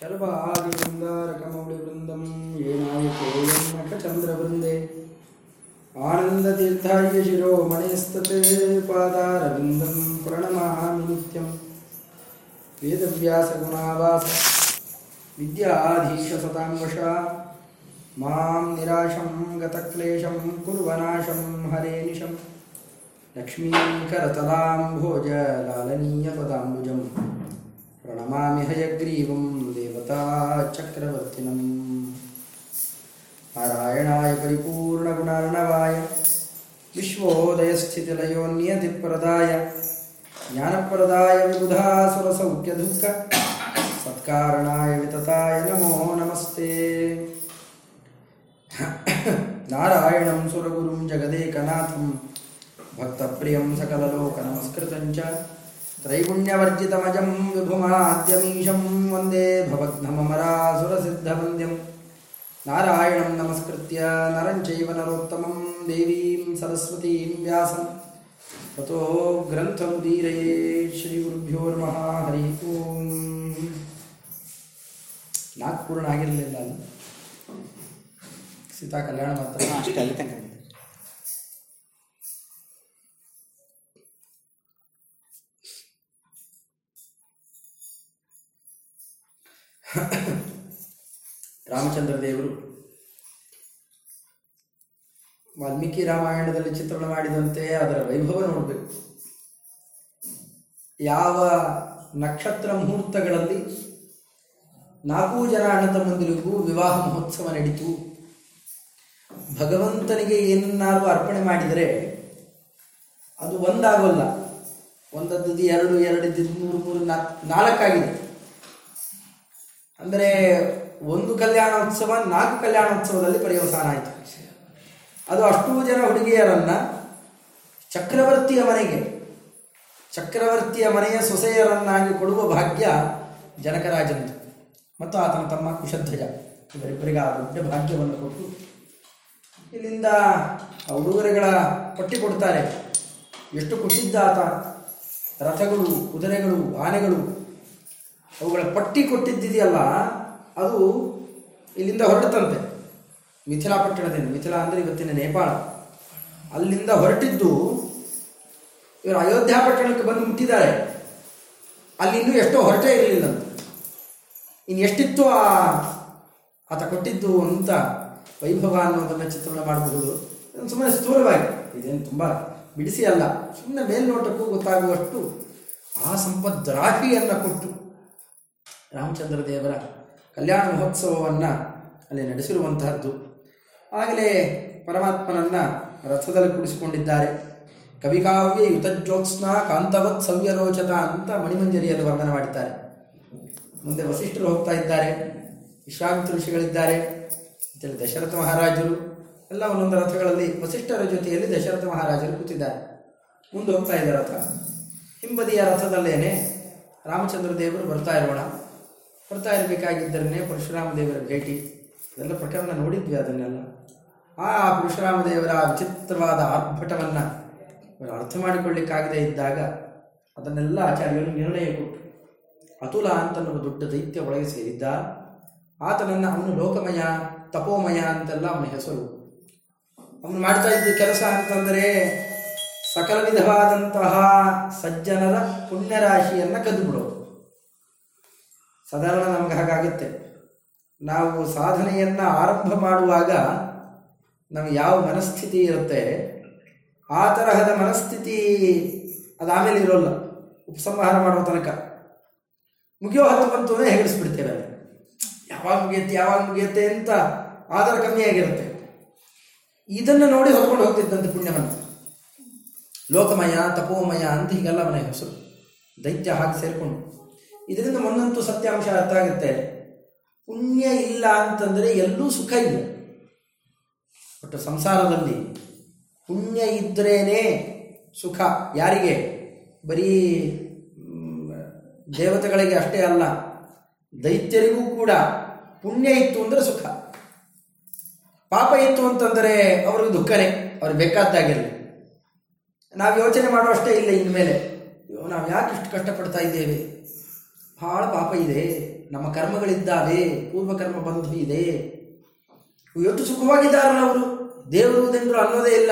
शर्वादिवृन्दारकमौलिवृन्दं येनायकेयन्नखचन्द्रवृन्दे आनन्दतीर्थाय शिरोमणेस्तते पादारविन्दं प्रणमामि नित्यं वेदव्यासगुणावास विद्याधीशसतां वशा मां निराशं गतक्लेशं कुर्वनाशं हरेनिशं ಪ್ರಣಮಾಮಿ ಹಯಗ್ರೀವಂ ದೇವತಾ ಚಕ್ರವರ್ತಿನಂ ನಾರಾಯಣಾಯ ಪರಿಪೂರ್ಣಗುಣಾರ್ಣವಾಯ ವಿಶ್ವೋದಯಸ್ಥಿತಿಲಯೋನ್ಯತಿಪ್ರದಾಯ ಜ್ಞಾನಪ್ರದಾಯ ವಿಬುಧಾಸುರಸೌಖ್ಯದುಃಖ ಸತ್ಕಾರಣಾಯ ವಿತತಾಯ ನಮೋ ನಮಸ್ತೆ ನಾರಾಯಣಂ ಸುರಗುರುಂ ಜಗದೇಕನಾಥಂ ಭಕ್ತಪ್ರಿಯಂ ಸಕಲಲೋಕ ನಮಸ್ಕೃತಂಚ त्रैगुण्यवर्जितमजं विभुमाद्यमीशं वन्दे भवग्नममरासुरसिद्धवन्द्यं नारायणं नमस्कृत्य नरं चैव नरोत्तमं देवीं सरस्वतीं व्यासं ततो ग्रन्थमुदीरये ಶ್ರೀಗುರುಭ್ಯೋ ನಮಃ ಹರಿ ಓಂ ನಾಲ್ಕು ಪೂರ್ಣ ಆಗಿರಲಿಲ್ಲ ಅಲ್ಲಿ ಸೀತಾ ಕಲ್ಯಾಣ ಮಾತ್ರ ಅಷ್ಟೇ ಅಲ್ಲಿ ತನಕ ರಾಮಚಂದ್ರ ದೇವರು ವಾಲ್ಮೀಕಿ ರಾಮಾಯಣದಲ್ಲಿ ಚಿತ್ರಣ ಮಾಡಿದಂತೆ ಅದರ ವೈಭವ ನೋಡಬೇಕು. ಯಾವ ನಕ್ಷತ್ರ ಮುಹೂರ್ತಗಳಲ್ಲಿ ನಾಲ್ಕು ಜನ ಅಣ್ಣ ತಮ್ಮಂದಿರಿಗೂ ವಿವಾಹ ಮಹೋತ್ಸವ ನಡೀತು. ಭಗವಂತನಿಗೆ ಏನನ್ನಾದರೂ ಅರ್ಪಣೆ ಮಾಡಿದರೆ ಅದು ಒಂದಾಗೋಲ್ಲ. ಒಂದದ್ದು ಎರಡು ಎರಡು ಮೂರು ಮೂರು ನಾಲ್ಕು, ನಾಲ್ಕಾಗಿದೆ. ಅಂದರೆ ಒಂದು ಕಲ್ಯಾಣೋತ್ಸವ, ನಾಲ್ಕು ಕಲ್ಯಾಣೋತ್ಸವದಲ್ಲಿ ಪರ್ಯವಸಾನ ಆಯಿತು. ಅದು ಅಷ್ಟೂ ಜನ ಹುಡುಗಿಯರನ್ನ ಚಕ್ರವರ್ತಿಯ ಮನೆಗೆ, ಚಕ್ರವರ್ತಿಯ ಮನೆಯ ಸೊಸೆಯರನ್ನಾಗಿ ಕೊಡುವ ಭಾಗ್ಯ ಜನಕರಾಜನದು. ಮತ್ತು ಆತನ ತಮ್ಮ ಕುಶಧ್ವಜ, ಇವರಿಬ್ಬರಿಗೆ ಆ ದೊಡ್ಡ ಭಾಗ್ಯವನ್ನು ಕೊಟ್ಟು ಇಲ್ಲಿಂದ ಆ ಉಡುಗೊರೆಗಳ ಪಟ್ಟಿ ಕೊಡ್ತಾರೆ. ಎಷ್ಟು ಖುಷಿದ್ದ ಆತ. ರಥಗಳು, ಕುದುರೆಗಳು, ಆನೆಗಳು ಅವುಗಳ ಪಟ್ಟಿ ಕೊಟ್ಟಿದ್ದಿದೆಯಲ್ಲ, ಅದು ಇಲ್ಲಿಂದ ಹೊರಟಂತೆ. ಮಿಥಿಲಾ ಪಟ್ಟಣದಿಂದ. ಮಿಥಿಲಾ ಅಂದರೆ ಇವತ್ತಿನ ನೇಪಾಳ. ಅಲ್ಲಿಂದ ಹೊರಟಿದ್ದು ಇವರು ಅಯೋಧ್ಯ ಪಟ್ಟಣಕ್ಕೆ ಬಂದು ಮುಟ್ಟಿದ್ದಾರೆ. ಅಲ್ಲಿ ಇನ್ನೂ ಎಷ್ಟೋ ಹೊರಟೇ ಇರಲಿಲ್ಲ. ಇನ್ನು ಎಷ್ಟಿತ್ತು ಆ ಆತ ಕೊಟ್ಟಿದ್ದು ಅಂತ ವೈಭವ ಅನ್ನೋದನ್ನು ಚಿತ್ರಣ ಮಾಡಬಹುದು. ಸುಮ್ಮನೆ ಸ್ಥೂಲವಾಗಿ. ಇದೇನು ತುಂಬ ಬಿಡಿಸಿ ಅಲ್ಲ, ಸುಮ್ಮನೆ ಮೇಲ್ನೋಟಕ್ಕೂ ಗೊತ್ತಾಗುವಷ್ಟು ಆ ಸಂಪದ್ರಾಶಿಯನ್ನು ಕೊಟ್ಟು ರಾಮಚಂದ್ರ ದೇವರ ಕಲ್ಯಾಣ ಮಹೋತ್ಸವವನ್ನು ಅಲ್ಲಿ ನಡೆಸಿರುವಂತಹದ್ದು. ಆಗಲೇ ಪರಮಾತ್ಮನನ್ನ ರಥದಲ್ಲಿ ಕುಡಿಸಿಕೊಂಡಿದ್ದಾರೆ. ಕವಿಕಾವ್ಯ ಯುತಜ್ಯೋತ್ಸ್ನ ಕಾಂತವತ್ ಸವ್ಯರೋಚತ ಅಂತ ಮಣಿಮಂಜರಿಯಲ್ಲಿ ವರ್ಣನೆ ಮಾಡಿದ್ದಾರೆ. ಮುಂದೆ ವಸಿಷ್ಠರು ಹೋಗ್ತಾ ಇದ್ದಾರೆ, ವಿಶ್ವಾಮಿತ್ರ ಋಷಿಗಳಿದ್ದಾರೆ ಅಂತೇಳಿ ದಶರಥ ಮಹಾರಾಜರು, ಎಲ್ಲ ಒಂದೊಂದು ರಥಗಳಲ್ಲಿ ವಸಿಷ್ಠರ ಜೊತೆಯಲ್ಲಿ ದಶರಥ ಮಹಾರಾಜರು ಕೂತಿದ್ದಾರೆ. ಮುಂದೆ ಹೋಗ್ತಾ ಇದ್ದಾರೆ ರಥ. ಹಿಂಬದಿಯ ರಥದಲ್ಲೇನೆ ರಾಮಚಂದ್ರ ದೇವರು ಬರ್ತಾ ಇರೋಣ. ಬರ್ತಾ ಇರಬೇಕಾಗಿದ್ದರನ್ನೇ ಪರಶುರಾಮ ದೇವರ ಭೇಟಿ. ಇದೆಲ್ಲ ಪ್ರಕರಣ ನೋಡಿದ್ವಿ ಅದನ್ನೆಲ್ಲ. ಆ ಪರಶುರಾಮ ದೇವರ ವಿಚಿತ್ರವಾದ ಆರ್ಭಟವನ್ನು ಅರ್ಥ ಮಾಡಿಕೊಳ್ಳಿಕ್ಕಾಗದೇ ಇದ್ದಾಗ ಅದನ್ನೆಲ್ಲ ಆಚಾರ್ಯರು ನಿರ್ಣಯ ಕೊಟ್ಟರು. ಅತುಲ ಅಂತನ್ನುವ ದೊಡ್ಡ ದೈತ್ಯ ಒಳಗೆ ಸೇರಿದ್ದ ಆತನನ್ನು ಅವನು ಲೋಕಮಯ, ತಪೋಮಯ ಅಂತೆಲ್ಲ ಅವನ ಹೆಸರು. ಅವನು ಮಾಡ್ತಾ ಇದ್ದ ಕೆಲಸ ಅಂತಂದರೆ ಸಕಲ ವಿಧವಾದಂತಹ ಸಜ್ಜನರ ಪುಣ್ಯರಾಶಿಯನ್ನು ಕದ್ದು ಬಿಡೋದು ಸಾಧಾರಣ ನಮ್ಗೆ ಹಾಗಾಗುತ್ತೆ. ನಾವು ಸಾಧನೆಯನ್ನು ಆರಂಭ ಮಾಡುವಾಗ ನಮಗೆ ಯಾವ ಮನಸ್ಥಿತಿ ಇರುತ್ತೆ, ಆ ತರಹದ ಮನಸ್ಥಿತಿ ಅದಾಮೇಲೆ ಇರೋಲ್ಲ. ಉಪಸಂಹಾರ ಮಾಡುವ ತನಕ. ಮುಗಿಯೋ ಹತ್ತು ಬಂತು ಅಂದರೆ ಹೆಗಡಿಸ್ಬಿಡ್ತೇವೆ ಯಾವಾಗ ಮುಗಿಯುತ್ತೆ ಯಾವಾಗ ಮುಗಿಯುತ್ತೆ ಅಂತ ಆಧಾರ ಕಮ್ಮಿಯಾಗಿರುತ್ತೆ ಇದನ್ನು ನೋಡಿ ಹೊತ್ಕೊಂಡು ಹೋಗ್ತಿದ್ದಂತೆ ಪುಣ್ಯವನ್ನು ಲೋಕಮಯ, ತಪೋಮಯ ಅಂತ ಹೀಗೆಲ್ಲ ಮನೆ ಹೆಸರು. ದೈತ್ಯ ಹಾಕಿ ಸೇರಿಕೊಂಡು. ಇದರಿಂದ ಒಂದಂತೂ ಸತ್ಯಾಂಶ ಅರ್ಥ ಆಗುತ್ತೆ. ಪುಣ್ಯ ಇಲ್ಲ ಅಂತಂದರೆ ಎಲ್ಲೂ ಸುಖ ಇಲ್ಲ. ಒಟ್ಟು ಸಂಸಾರದಲ್ಲಿ ಪುಣ್ಯ ಇದ್ರೇ ಸುಖ. ಯಾರಿಗೆ? ಬರೀ ದೇವತೆಗಳಿಗೆ ಅಷ್ಟೇ ಅಲ್ಲ, ದೈತ್ಯರಿಗೂ ಕೂಡ ಪುಣ್ಯ ಇತ್ತು ಅಂದರೆ ಸುಖ. ಪಾಪ ಇತ್ತು ಅಂತಂದರೆ ಅವ್ರಿಗೆ ದುಃಖನೇ, ಅವ್ರಿಗೆ ಬೇಕಾದಾಗಿರಲಿ ನಾವು ಯೋಚನೆ ಮಾಡುವಷ್ಟೇ ಇಲ್ಲ ಇನ್ಮೇಲೆ. ನಾವು ಯಾಕೆ ಇಷ್ಟು ಕಷ್ಟಪಡ್ತಾ ಇದ್ದೇವೆ? ಭಾಳ ಪಾಪ ಇದೆ. ನಮ್ಮ ಕರ್ಮಗಳಿದ್ದಾವೆ. ಪೂರ್ವಕರ್ಮ ಬಂಧು ಇದೆ. ಎಷ್ಟು ಸುಖವಾಗಿದ್ದಾರಲ್ಲ ಅವರು? ದೇವರು ಅನ್ನೋದೇ ಇಲ್ಲ.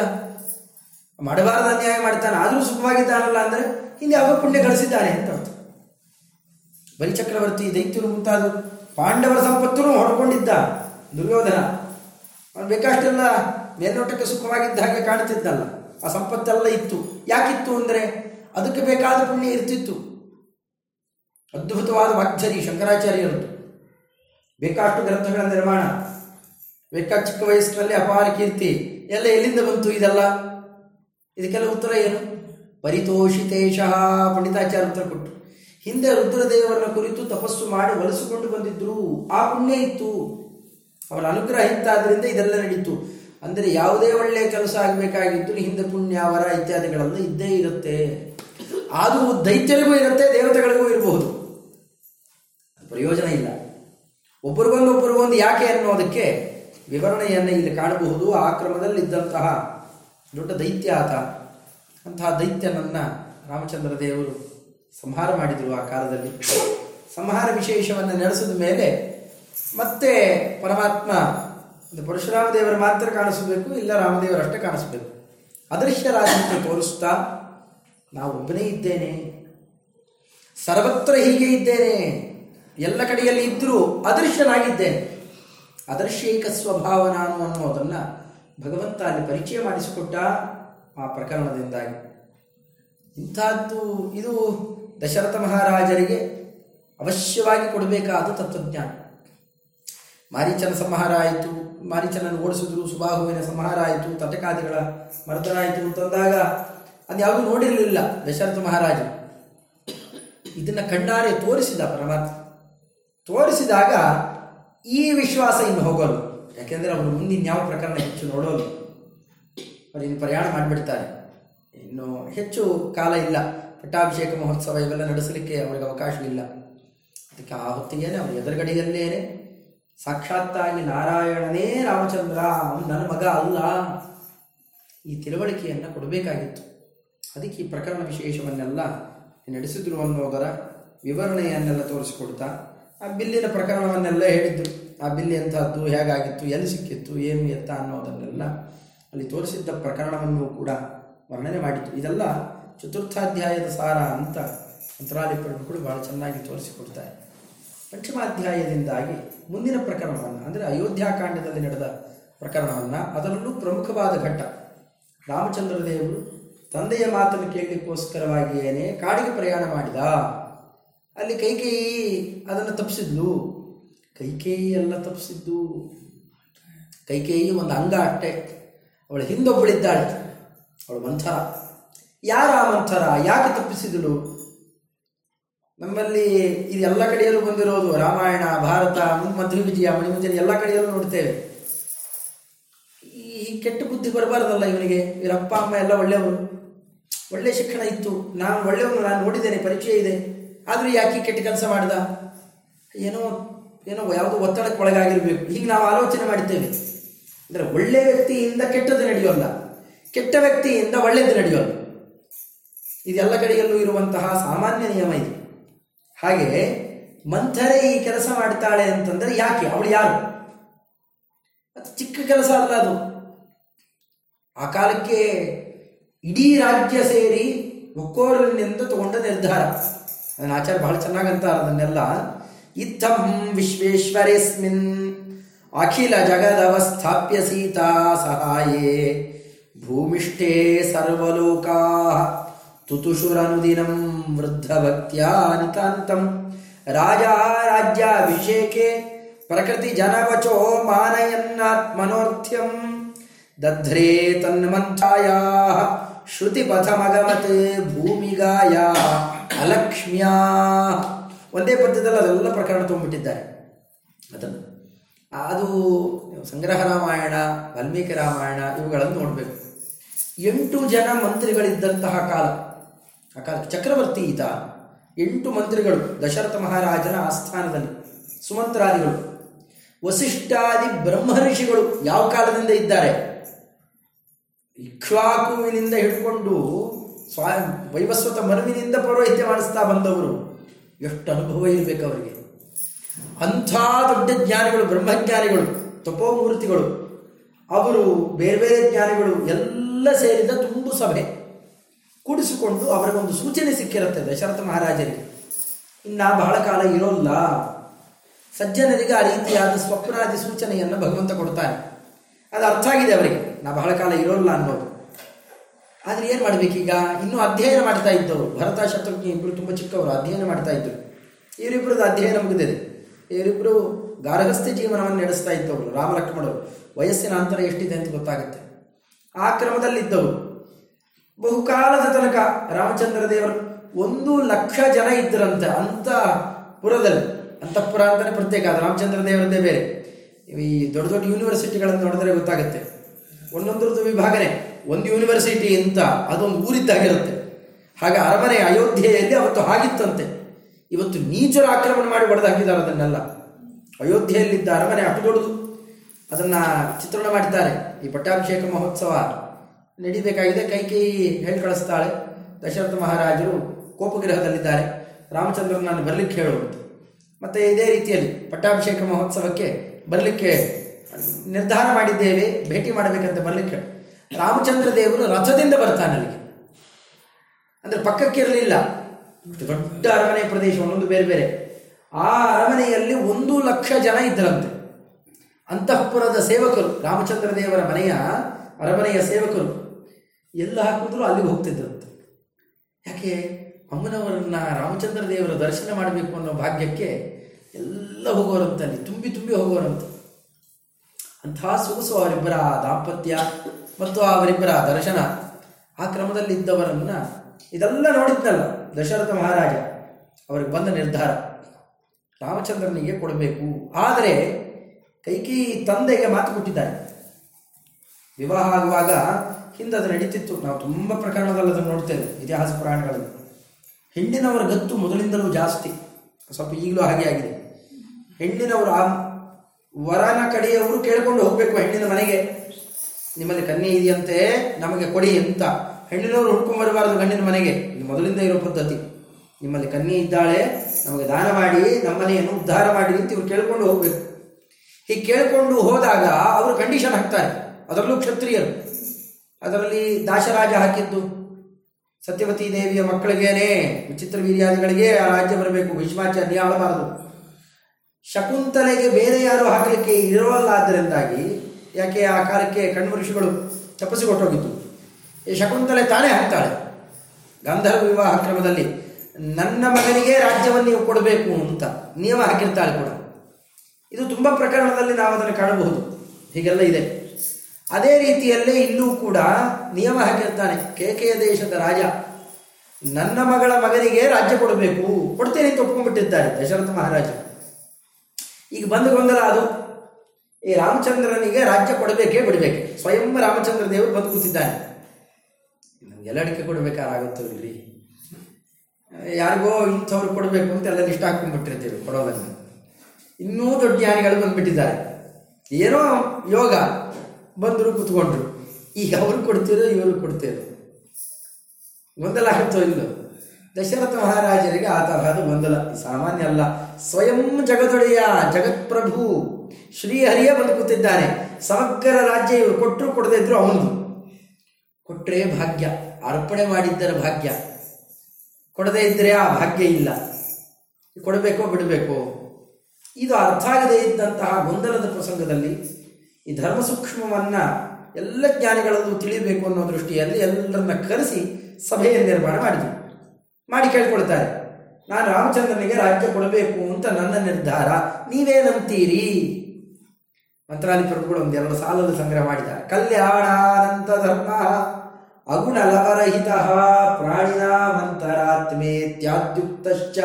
ಮಾಡಬಾರದ ಅನ್ಯಾಯ ಮಾಡ್ತಾನೆ, ಆದರೂ ಸುಖವಾಗಿದ್ದಾನಲ್ಲ ಅಂದರೆ ಇಲ್ಲಿ ಯಾವ ಪುಣ್ಯ ಗಳಿಸಿದ್ದಾನೆ ಅಂತ ಅರ್ಥ. ಬಲಿಚಕ್ರವರ್ತಿ, ದೈತ್ಯರು ಮುಂತಾದ ಪಾಂಡವರ ಸಂಪತ್ತನ್ನು ಹೊಡ್ಕೊಂಡಿದ್ದ ದುರ್ಯೋಧನ. ಅವನು ಬೇಕಷ್ಟೆಲ್ಲ ಮೇಲ್ನೋಟಕ್ಕೆ ಸುಖವಾಗಿದ್ದ ಹಾಗೆ ಕಾಣ್ತಿದ್ದಲ್ಲ. ಆ ಸಂಪತ್ತೆಲ್ಲ ಇತ್ತು. ಯಾಕಿತ್ತು ಅಂದರೆ ಅದಕ್ಕೆ ಬೇಕಾದ ಪುಣ್ಯ ಇರ್ತಿತ್ತು. ಅದ್ಭುತವಾದ ವಾಗ್ಝರಿ ಶಂಕರಾಚಾರ್ಯರದ್ದು ಬೇಕಾಷ್ಟು ಗ್ರಂಥಗಳ ನಿರ್ಮಾಣ. ಬೇಕಾ ಚಿಕ್ಕ ವಯಸ್ಸಿನಲ್ಲಿ ಅಪಾರ ಕೀರ್ತಿ. ಎಲ್ಲ ಎಲ್ಲಿಂದ ಬಂತು ಇದೆಲ್ಲ? ಇದಕ್ಕೆಲ್ಲ ಉತ್ತರ ಏನು? ಪರಿತೋಷಿತೇಶ, ಪಂಡಿತಾಚಾರ್ಯ ಉತ್ತರ ಕೊಟ್ಟರು ಹಿಂದೆ ರುದ್ರದೇವರನ್ನ ಕುರಿತು ತಪಸ್ಸು ಮಾಡಿ ಒಲಿಸಿಕೊಂಡು ಬಂದಿದ್ದರು ಆ ಪುಣ್ಯ ಇತ್ತು. ಅವರ ಅನುಗ್ರಹ ಇತ್ತಾದ್ರಿಂದ ಇದೆಲ್ಲ ನಡೀತು. ಅಂದರೆ ಯಾವುದೇ ಒಳ್ಳೆಯ ಕೆಲಸ ಆಗಬೇಕಾಗಿದ್ದರೂ ಹಿಂದೆ ಪುಣ್ಯ, ವರ ಇತ್ಯಾದಿಗಳೆಲ್ಲ ಇದ್ದೇ ಇರುತ್ತೆ. ಆದರೂ ದೈತ್ಯರಿಗೂ ಇರುತ್ತೆ, ದೇವತೆಗಳಿಗೂ ಇರಬಹುದು. ಪ್ರಯೋಜನ ಇಲ್ಲ. ಒಬ್ಬರಿಗೊಂದು ಒಬ್ಬರಿಗೊಂದು ಯಾಕೆ ಅನ್ನೋದಕ್ಕೆ ವಿವರಣೆಯನ್ನು ಇಲ್ಲಿ ಕಾಣಬಹುದು. ಆ ಕ್ರಮದಲ್ಲಿದ್ದಂತಹ ದೊಡ್ಡ ದೈತ್ಯ ಆತ. ಅಂತಹ ದೈತ್ಯನನ್ನು ರಾಮಚಂದ್ರ ದೇವರು ಸಂಹಾರ ಮಾಡಿದರು ಆ ಕಾಲದಲ್ಲಿ. ಸಂಹಾರ ವಿಶೇಷವನ್ನು ನಡೆಸಿದ ಮೇಲೆ ಮತ್ತೆ ಪರಮಾತ್ಮ ಪರಶುರಾಮ ದೇವರು ಮಾತ್ರ ಕಾಣಿಸಬೇಕು, ಇಲ್ಲ ರಾಮದೇವರಷ್ಟೇ ಕಾಣಿಸಬೇಕು. ಅದೃಶ್ಯರಾದಂತೆ ತೋರಿಸ್ತಾ ನಾವು ಒಬ್ಬನೇ ಇದ್ದೇನೆ. ಸರ್ವತ್ರ ಹೀಗೆ ಇದ್ದೇನೆ. ಎಲ್ಲ ಕಡೆಯಲ್ಲಿ ಇದ್ದರೂ ಅದೃಶ್ಯನಾಗಿದ್ದೇನೆ. ಅದರ್ಶೈಕ ಸ್ವಭಾವ ನಾನು ಅನ್ನೋದನ್ನು ಭಗವಂತ ಅಲ್ಲಿ ಪರಿಚಯ ಮಾಡಿಸಿಕೊಟ್ಟ ಆ ಪ್ರಕರಣದಿಂದಾಗಿ. ಇಂಥದ್ದು ಇದು ದಶರಥ ಮಹಾರಾಜರಿಗೆ ಅವಶ್ಯವಾಗಿ ಕೊಡಬೇಕಾದ ತತ್ವಜ್ಞಾನ. ಮಾರೀಚನ ಸಂಹಾರ ಆಯಿತು, ಮಾರೀಚನನ್ನು ಓಡಿಸಿದ್ರು, ಸುಬಾಹುವಿನ ಸಂಹಾರ ಆಯಿತು, ತಟಕಾದಿಗಳ ಮರ್ದನ ಆಯಿತು ಅಂತಂದಾಗ ಅದ್ಯಾವುದೂ ನೋಡಿರಲಿಲ್ಲ ದಶರಥ ಮಹಾರಾಜ ಇದನ್ನು ಕಣ್ಣಾರೆ ತೋರಿಸಿದ ಪರಮಾತ್ಮ. ತೋರಿಸಿದಾಗ ಈ ವಿಶ್ವಾಸ ಇನ್ನು ಹೋಗೋದು. ಯಾಕೆಂದರೆ ಅವರು ಮುಂದಿನ ಯಾವ ಪ್ರಕರಣ ಹೆಚ್ಚು ನೋಡೋದು? ಅವರು ಇನ್ನು ಪ್ರಯಾಣ ಮಾಡಿಬಿಡ್ತಾರೆ. ಇನ್ನು ಹೆಚ್ಚು ಕಾಲ ಇಲ್ಲ. ಪಟ್ಟಾಭಿಷೇಕ ಮಹೋತ್ಸವ ಇವೆಲ್ಲ ನಡೆಸಲಿಕ್ಕೆ ಅವರಿಗೆ ಅವಕಾಶವಿಲ್ಲ ಅದಕ್ಕೆ ಆ ಹೊತ್ತಿಗೇನೆ ಅವರು ಎದುರುಗಡೆಯಲ್ಲೇನೆ ಸಾಕ್ಷಾತ್ತಾಗಿ ನಾರಾಯಣನೇ ರಾಮಚಂದ್ರ ನನ್ನ ಮಗ ಅಲ್ಲ. ಈ ತಿಳುವಳಿಕೆಯನ್ನು ಕೊಡಬೇಕಾಗಿತ್ತು. ಅದಕ್ಕೆ ಈ ಪ್ರಕರಣ ವಿಶೇಷವನ್ನೆಲ್ಲ ನಡೆಸಿದ್ರು ಅನ್ನೋದರ ವಿವರಣೆಯನ್ನೆಲ್ಲ ತೋರಿಸಿಕೊಡ್ತಾ ಆ ಬಿಲ್ಲಿನ ಪ್ರಕರಣವನ್ನೆಲ್ಲ ಹೇಳಿದ್ರು. ಆ ಬಿಲ್ಲಿ ಎಂಥದ್ದು, ಹೇಗಾಗಿತ್ತು, ಎಲ್ಲಿ ಸಿಕ್ಕಿತ್ತು, ಏನು ಎತ್ತ ಅನ್ನೋದನ್ನೆಲ್ಲ ಅಲ್ಲಿ ತೋರಿಸಿದ್ದ ಪ್ರಕರಣವನ್ನು ಕೂಡ ವರ್ಣನೆ ಮಾಡಿತ್ತು. ಇದೆಲ್ಲ ಚತುರ್ಥಾಧ್ಯಾಯದ ಸಾರ ಅಂತ ಮಂತ್ರಾಲಯ ಕೂಡ ಬಹಳ ಚೆನ್ನಾಗಿ ತೋರಿಸಿಕೊಡ್ತಾರೆ. ಪಂಚಮಾಧ್ಯಾಯದಿಂದಾಗಿ ಮುಂದಿನ ಪ್ರಕರಣವನ್ನು, ಅಂದರೆ ಅಯೋಧ್ಯಾಕಾಂಡದಲ್ಲಿ ನಡೆದ ಪ್ರಕರಣವನ್ನು, ಅದರಲ್ಲೂ ಪ್ರಮುಖವಾದ ಘಟ್ಟ. ರಾಮಚಂದ್ರ ದೇವರು ತಂದೆಯ ಮಾತನ್ನು ಕೇಳಲಿಕ್ಕೋಸ್ಕರವಾಗಿಯೇನೆ ಕಾಡಿಗೆ ಪ್ರಯಾಣ ಮಾಡಿದ. ಅಲ್ಲಿ ಕೈಕೇಯಿ ಅದನ್ನು ತಪ್ಪಿಸಿದ್ಲು ಕೈಕೇಯಿ ಎಲ್ಲ ತಪ್ಪಿಸಿದ್ದು ಕೈಕೇಯಿ ಒಂದು ಅಂಗ ಅಟ್ಟೆ. ಅವಳು ಹಿಂದೊಬ್ಬಳಿದ್ದಾಳೆ ಅವಳು ಮಂಥರ. ಯಾರ ಮಂಥರ? ಯಾಕೆ ತಪ್ಪಿಸಿದಳು? ನಮ್ಮಲ್ಲಿ ಇದು ಎಲ್ಲ ಕಡೆಯಲ್ಲೂ ಬಂದಿರೋದು. ರಾಮಾಯಣ, ಭಾರತ ಮಧ್ಯ ವಿಜಯ, ಮಣಿಮಂಜನ ಎಲ್ಲ ಕಡೆಯಲ್ಲೂ ನೋಡ್ತೇವೆ. ಈ ಕೆಟ್ಟ ಬುದ್ಧಿ ಬರಬಾರ್ದಲ್ಲ ಇವನಿಗೆ? ಇವರ ಅಪ್ಪ, ಅಮ್ಮ ಎಲ್ಲ ಒಳ್ಳೆಯವರು. ಒಳ್ಳೆ ಶಿಕ್ಷಣ ಇತ್ತು. ನಾನು ಒಳ್ಳೆಯವನು, ನಾನು ನೋಡಿದ್ದೇನೆ, ಪರಿಚಯ ಇದೆ. ಆದರೂ ಯಾಕೆ ಕೆಟ್ಟ ಕೆಲಸ ಮಾಡ್ದ? ಏನೋ ಏನೋ ಯಾವುದೋ ಒತ್ತಡಕ್ಕೆ ಒಳಗಾಗಿರಬೇಕು. ಹೀಗೆ ನಾವು ಆಲೋಚನೆ ಮಾಡಿದ್ದೇವೆ. ಅಂದರೆ ಒಳ್ಳೆ ವ್ಯಕ್ತಿಯಿಂದ ಕೆಟ್ಟದ್ದು ನಡೆಯೋಲ್ಲ. ಕೆಟ್ಟ ವ್ಯಕ್ತಿಯಿಂದ ಒಳ್ಳೆಯದು ನಡೆಯೋಲ್ಲ. ಇದೆಲ್ಲ ಕಡೆಯಲ್ಲೂ ಇರುವಂತಹ ಸಾಮಾನ್ಯ ನಿಯಮ ಇದು. ಹಾಗೆ ಮಂಥರೆ ಈ ಕೆಲಸ ಮಾಡ್ತಾಳೆ ಅಂತಂದರೆ ಯಾಕೆ? ಅವಳು ಯಾರು? ಅದು ಚಿಕ್ಕ ಕೆಲಸ ಅಲ್ಲ ಅದು. ಆ ಕಾಲಕ್ಕೆ ಇಡೀ ರಾಜ್ಯ ಸೇರಿ ಒಕ್ಕೋರಿನಿಂದ ತಗೊಂಡ ನಿರ್ಧಾರ. ಅದನ್ನ ಆಚಾರ್ಯ ಬಹಳ ಚೆನ್ನಾಗಂತಾರೆ ಅದನ್ನೆಲ್ಲ, ಇತ್ತಂ ವಿಶ್ವೇಶ್ವರೇಸ್ಮಿನ್ ಅಖಿಲ ಜಗದವಸ್ಥಾಪ್ಯ ಸೀತಾ ಸಹಾಯೇ ಭೂಮಿಷ್ಠೇ ಸರ್ವಲೋಕಾ ತುತುಷುರನುದಿನಂ ವೃದ್ಧಭಕ್ತ್ಯಾ ನಿತಾಂತಂ ರಾಜ ರಾಜ್ಯಾಭಿಷೇಕೆ ಪ್ರಕೃತಿ ಜನವಚೋ ಮಾನಯನ್ನಾತ್ಮನೋರ್ಥ್ಯಂ ದಧ್ರೇ ತನ್ಮಂಥಾಯ ಶ್ರುತಿಪಥಮಗಮತ್ ಭೂಮಿಗಾಯ ಅಲಕ್ಷ್ಮ್ಯಾ. ಒಂದೇ ಪದ್ಯದಲ್ಲಿ ಅದೆಲ್ಲ ಪ್ರಕರಣ ತುಂಬಿಟ್ಟಿದ್ದಾರೆ. ಅದನ್ನು. ಅದು ಸಂಗ್ರಹ ರಾಮಾಯಣ, ವಾಲ್ಮೀಕಿ ರಾಮಾಯಣ ಇವುಗಳನ್ನು ನೋಡಬೇಕು. ಎಂಟು ಜನ ಮಂತ್ರಿಗಳಿದ್ದಂತಹ ಕಾಲ, ಆ ಕಾಲ ಚಕ್ರವರ್ತಿ ಈತ, ಎಂಟು ಮಂತ್ರಿಗಳು, ದಶರಥ ಮಹಾರಾಜನ ಆಸ್ಥಾನದಲ್ಲಿ, ಸುಮಂತ್ರಾದಿಗಳು, ವಸಿಷ್ಠಾದಿ ಬ್ರಹ್ಮರ್ಷಿಗಳು ಯಾವ ಕಾಲದಿಂದ ಇದ್ದಾರೆ? ಇಕ್ಷ್ವಾಕುವಿನಿಂದ ಹಿಡ್ಕೊಂಡು ಸ್ವಾ ವೈವಸ್ವತ ಮನುವಿನಿಂದ ಪೌರೋಹಿತ್ಯ ಮಾಡಿಸ್ತಾ ಬಂದವರು. ಎಷ್ಟು ಅನುಭವ ಇರಬೇಕು ಅವರಿಗೆ. ಅಂಥ ದೊಡ್ಡ ಜ್ಞಾನಿಗಳು, ಬ್ರಹ್ಮಜ್ಞಾನಿಗಳು, ತಪೋಮೂರ್ತಿಗಳು. ಅವರು ಬೇರೆ ಬೇರೆ ಜ್ಞಾನಿಗಳು ಎಲ್ಲ ಸೇರಿದ ತುಂಬು ಸಭೆ. ಕೂಡಿಸಿಕೊಂಡು ಅವರಿಗೊಂದು ಸೂಚನೆ ಸಿಕ್ಕಿರುತ್ತೆ ದಶರಥ ಮಹಾರಾಜರಿಗೆ. ಇನ್ನು ಬಹಳ ಕಾಲ ಇರೋಲ್ಲ. ಸಜ್ಜನರಿಗೆ ಆ ರೀತಿಯಾದ ಸ್ವಪ್ನಾದಿ ಸೂಚನೆಯನ್ನು ಭಗವಂತ ಕೊಡ್ತಾನೆ. ಅದು ಅರ್ಥ ಆಗಿದೆ ಅವರಿಗೆ. ನಾ ಬಹಳ ಕಾಲ ಇರೋಲ್ಲ ಅನ್ನೋದು. ಆದರೆ ಏನು ಮಾಡಬೇಕೀಗ ಇನ್ನೂ ಅಧ್ಯಯನ ಮಾಡ್ತಾ ಇದ್ದವು ಭರತ ಶತ್ರುಘ್ನ ಇಬ್ಬರು ತುಂಬ ಚಿಕ್ಕವರು, ಅಧ್ಯಯನ ಮಾಡ್ತಾ ಇದ್ದರು ಇವರಿಬ್ಬರದ್ದು ಅಧ್ಯಯನ ಮುಗಿದಿದೆ. ಇವರಿಬ್ಬರು ಗಾರ್ಹಸ್ಥ್ಯ ಜೀವನವನ್ನು ನಡೆಸ್ತಾ ಇದ್ದವರು ರಾಮ ಲಕ್ಷ್ಮಣರು ವಯಸ್ಸಿನ ಅಂತರ ಎಷ್ಟಿದೆ ಅಂತ ಗೊತ್ತಾಗುತ್ತೆ. ಆ ಕ್ರಮದಲ್ಲಿದ್ದವರು. ಬಹುಕಾಲದ ತನಕ ರಾಮಚಂದ್ರ ದೇವರು ಒಂದು ಲಕ್ಷ ಜನ ಇದ್ದರಂತೆ ಅಂತ ಪುರದಲ್ಲಿ. ಅಂತಃಪುರ ಅಂತಲೇ ಪ್ರತ್ಯೇಕ, ಅದು ರಾಮಚಂದ್ರ ದೇವರದ್ದೇ ಬೇರೆ. ಈ ದೊಡ್ಡ ದೊಡ್ಡ ಯೂನಿವರ್ಸಿಟಿಗಳನ್ನು ನೋಡಿದ್ರೆ ಗೊತ್ತಾಗುತ್ತೆ. ಒಂದೊಂದರದ್ದು ವಿಭಾಗನೆ. ಒಂದು ಯೂನಿವರ್ಸಿಟಿ ಅಂತ ಅದೊಂದು ಊರಿದ್ದಾಗಿರುತ್ತೆ. ಹಾಗೆ ಅರಮನೆ ಅಯೋಧ್ಯೆಯಲ್ಲಿ ಅವತ್ತು ಹಾಗಿತ್ತಂತೆ ಇವತ್ತು ನೀಚರು ಆಕ್ರಮಣ ಮಾಡಿ ಹೊಡೆದು ಹಾಕಿದ್ದಾರೆ ಅದನ್ನೆಲ್ಲ. ಅಯೋಧ್ಯೆಯಲ್ಲಿದ್ದ ಅರಮನೆ ಅಷ್ಟು ದೊಡ್ಡದು ಅದನ್ನು ಚಿತ್ರಣ ಮಾಡಿದ್ದಾರೆ. ಈ ಪಟ್ಟಾಭಿಷೇಕ ಮಹೋತ್ಸವ ನಡಿಬೇಕಾಗಿದೆ. ಕೈಕೇಯಿ ಹೇಳಿ ಕಳಿಸ್ತಾಳೆ. ದಶರಥ ಮಹಾರಾಜರು ಕೋಪಗ್ರಹದಲ್ಲಿದ್ದಾರೆ. ರಾಮಚಂದ್ರನನ್ನು ಬರಲಿಕ್ಕೆ ಹೇಳುವಂತೆ ಮತ್ತು ಇದೇ ರೀತಿಯಲ್ಲಿ ಪಟ್ಟಾಭಿಷೇಕ ಮಹೋತ್ಸವಕ್ಕೆ ಬರಲಿಕ್ಕೆ ನಿರ್ಧಾರ ಮಾಡಿದ್ದೇವೆ. ಭೇಟಿ ಮಾಡಬೇಕಂತ ಬರಲಿಕ್ಕೆ ರಾಮಚಂದ್ರ ದೇವರು ರಥದಿಂದ ಬರ್ತಾನೆ ಅಲ್ಲಿಗೆ. ಅಂದರೆ ಪಕ್ಕಕ್ಕೆ ಇರಲಿಲ್ಲ. ದೊಡ್ಡ ಅರಮನೆ ಪ್ರದೇಶ, ಒಂದೊಂದು ಬೇರೆ ಬೇರೆ. ಆ ಅರಮನೆಯಲ್ಲಿ ಒಂದು ಲಕ್ಷ ಜನ ಇದ್ದರಂತೆ. ಅಂತಃಪುರದ ಸೇವಕರು, ರಾಮಚಂದ್ರ ದೇವರ ಮನೆಯ ಅರಮನೆಯ ಸೇವಕರು, ಎಲ್ಲ ಹಾಕಿದ್ರು ಅಲ್ಲಿಗೆ ಹೋಗ್ತಿದ್ರಂತೆ ಯಾಕೆ? ಅಮ್ಮನವರನ್ನ ರಾಮಚಂದ್ರ ದೇವರ ದರ್ಶನ ಮಾಡಬೇಕು ಅನ್ನೋ ಭಾಗ್ಯಕ್ಕೆ ಎಲ್ಲ ಹೋಗೋರಂತೆ ಅಲ್ಲಿ, ತುಂಬಿ ತುಂಬಿ ಹೋಗೋರಂತೆ. ಅಂಥ ಸೊಗಸು ಅವರಿಬ್ಬರ ದಾಂಪತ್ಯ ಮತ್ತು ಅವರಿಬ್ಬರ ದರ್ಶನ, ಆ ಕ್ರಮದಲ್ಲಿದ್ದವರನ್ನ ಇದೆಲ್ಲ ನೋಡಿದ್ನಲ್ಲ, ದಶರಥ ಮಹಾರಾಜ, ಅವರಿಗೆ ಬಂದ ನಿರ್ಧಾರ. ರಾಮಚಂದ್ರನಿಗೆ ಕೊಡಬೇಕು. ಆದರೆ ಕೈಕಿ ತಂದೆಗೆ ಮಾತು ಕೊಟ್ಟಿದ್ದಾರೆ. ವಿವಾಹ ಆಗುವಾಗ ಹಿಂದೆ ಅದು ನಡೀತಿತ್ತು. ನಾವು ತುಂಬ ಪ್ರಕರಣದಲ್ಲಿ ಅದನ್ನು ನೋಡ್ತೇವೆ, ಇತಿಹಾಸ ಪುರಾಣಗಳಲ್ಲಿ. ಹೆಣ್ಣಿನವರ ಗತ್ತು ಮೊದಲಿಂದಲೂ ಜಾಸ್ತಿ. ಸ್ವಲ್ಪ ಈಗಲೂ ಹಾಗೆ ಆಗಿದೆ. ಹೆಣ್ಣಿನವರು ಆ ವರನ ಕಡೆಯವರು ಕೇಳಿಕೊಂಡು ಹೋಗಬೇಕು ಹೆಣ್ಣಿನ ಮನೆಗೆ. ನಿಮ್ಮಲ್ಲಿ ಕನ್ಯೆ ಇದೆಯಂತೆ? ನಮಗೆ ಕೊಡಿ ಅಂತ. ಹೆಣ್ಣಿನವರು ಹುಡ್ಕೊಂಡು ಬರಬಾರದು ಗಂಡಿನ ಮನೆಗೆ. ಇದು ಮೊದಲಿಂದ ಇರೋ ಪದ್ಧತಿ. ನಿಮ್ಮಲ್ಲಿ ಕನ್ಯೆ ಇದ್ದಾಳೆ, ನಮಗೆ ದಾನ ಮಾಡಿ, ನಮ್ಮನೆಯನ್ನು ಉದ್ಧಾರ ಮಾಡಿ ಅಂತ ಇವ್ರು ಕೇಳ್ಕೊಂಡು ಹೋಗ್ಬೇಕು. ಹೀಗೆ ಕೇಳಿಕೊಂಡು ಹೋದಾಗ ಅವರು ಕಂಡೀಷನ್ ಹಾಕ್ತಾರೆ. ಅದರಲ್ಲೂ ಕ್ಷತ್ರಿಯರು. ಅದರಲ್ಲಿ ದಾಶರಾಜ ಹಾಕಿದ್ದು. ಸತ್ಯವತಿ ದೇವಿಯ ಮಕ್ಕಳಿಗೇನೆ, ವಿಚಿತ್ರ ವೀರ್ಯಾದಿಗಳಿಗೆ ಆ ರಾಜ್ಯ ಬರಬೇಕು ವಿಶ್ವಾಚಾರ್ಯ ಆಳಬಾರದು. ಶಕುಂತಲೆಗೆ ಬೇರೆ ಯಾರು ಹಾಕಲಿಕ್ಕೆ ಇರೋಲ್ಲ ಆದ್ದರಿಂದಾಗಿ ಯಾಕೆ ಆ ಕಾಲಕ್ಕೆ ಕಣ್ವ ಋಷಿಗಳು ತಪಸ್ಸು ಕೊಟ್ಟೋಗಿತ್ತು ಈ ಶಕುಂತಲೆ ತಾನೇ ಹಾಕ್ತಾಳೆ ಗಾಂಧರ್ವ ವಿವಾಹ ಕ್ರಮದಲ್ಲಿ ನನ್ನ ಮಗನಿಗೆ ರಾಜ್ಯವನ್ನು ನೀವು ಕೊಡಬೇಕು ಅಂತ ನಿಯಮ ಹಾಕಿರ್ತಾಳೆ ಕೂಡ. ಇದು ತುಂಬ ಪ್ರಕರಣದಲ್ಲಿ ನಾವು ಅದನ್ನು ಕಾಣಬಹುದು. ಹೀಗೆಲ್ಲ ಇದೆ. ಅದೇ ರೀತಿಯಲ್ಲೇ ಇಲ್ಲೂ ಕೂಡ ನಿಯಮ ಹಾಕಿರ್ತಾನೆ. ಕೇಕೆಯ ದೇಶದ ರಾಜ, ನನ್ನ ಮಗಳ ಮಗನಿಗೆ ರಾಜ್ಯ ಕೊಡಬೇಕು, ಕೊಡ್ತೇನೆ ಅಂತ ಒಪ್ಕೊಂಡ್ಬಿಟ್ಟಿದ್ದಾರೆ ದಶರಥ ಮಹಾರಾಜ ಈಗ ಬಂದ ಗೊಂದಲ ಅದು. ಈ ರಾಮಚಂದ್ರನಿಗೆ ರಾಜ್ಯ ಕೊಡಬೇಕೇ ಬಿಡಬೇಕು. ಸ್ವಯಂ ರಾಮಚಂದ್ರ ದೇವರು ಬಂದು ಕೂತಿದ್ದಾನೆ. ನಮ್ಗೆಲ್ಲ ಅಡಿಕೆ ಕೊಡಬೇಕಾಗುತ್ತೆ ಇಲ್ಲಿ? ಯಾರಿಗೋ ಇಂಥವ್ರು ಕೊಡಬೇಕು ಅಂತ ಎಲ್ಲ ಲಿಸ್ಟ್ ಹಾಕೊಂಡ್ಬಿಟ್ಟಿರ್ತೀವಿ ಕೊಡೋದನ್ನು. ಇನ್ನೂ ದೊಡ್ಡ ಜ್ಞಾನಿಗಳು ಬಂದುಬಿಟ್ಟಿದ್ದಾರೆ. ಏನೋ ಯೋಗ ಬಂದರು ಕೂತ್ಕೊಂಡ್ರು. ಈಗ ಅವ್ರಿಗೆ ಕೊಡ್ತಿರೋ ಇವರು ಕೊಡ್ತಿರೋ ಗೊಂದಲ ಆಗುತ್ತೋ ಇಲ್ಲೋ? ದಶರಥ ಮಹಾರಾಜರಿಗೆ ಆ ಅದು ಗೊಂದಲ. ಸಾಮಾನ್ಯ ಅಲ್ಲ. ಸ್ವಯಂ ಜಗದೊಡೆಯ ಜಗತ್ಪ್ರಭು. ಶ್ರೀಹರಿಯೇ ಬಂದು ಕೂತಿದ್ದಾನೆ. ಸಮಗ್ರ ರಾಜ್ಯ ಇವರು ಕೊಟ್ಟರು ಕೊಡದೇ ಇದ್ರು ಅವನದು. ಕೊಟ್ಟರೆ ಭಾಗ್ಯ, ಅರ್ಪಣೆ ಮಾಡಿದ್ದರ ಭಾಗ್ಯ. ಕೊಡದೇ ಇದ್ದರೆ ಆ ಭಾಗ್ಯ ಇಲ್ಲ. ಕೊಡಬೇಕೋ ಬಿಡಬೇಕೋ? ಇದು ಅರ್ಥ ಆಗದೇ ಇದ್ದಂತಹ ಗೊಂದಲದ ಪ್ರಸಂಗದಲ್ಲಿ ಈ ಧರ್ಮ ಸೂಕ್ಷ್ಮವನ್ನು ಎಲ್ಲ ಜ್ಞಾನಿಗಳಲ್ಲೂ ತಿಳಿಯಬೇಕು ಅನ್ನೋ ದೃಷ್ಟಿಯಲ್ಲಿ ಎಲ್ಲರನ್ನ ಕರೆಸಿ ಸಭೆಯನ್ನು ನಿರ್ಮಾಣ ಮಾಡಿದ್ರು. ಮಾಡಿ ಕೇಳ್ಕೊಳ್ತಾರೆ. ನಾನು ರಾಮಚಂದ್ರನಿಗೆ ರಾಜ್ಯ ಕೊಡಬೇಕು ಅಂತ ನನ್ನ ನಿರ್ಧಾರ. ನೀವೇನಂತೀರಿ ಮಂತ್ರಾಲಿ ಪ್ರಭುಗಳು ಒಂದೆರಡು ಸಾಲದ ಸಂಗ್ರಹ ಮಾಡಿದ್ದಾರೆ. ಕಲ್ಯಾಣಾನಂತ ಧರ್ಮ ಅಗುಣ ಲವರಹಿತ ಪ್ರಾಣಿನಾಮಂತರಾತ್ಮೇತ್ಯಾದ್ಯುಕ್ತಶ್ಚ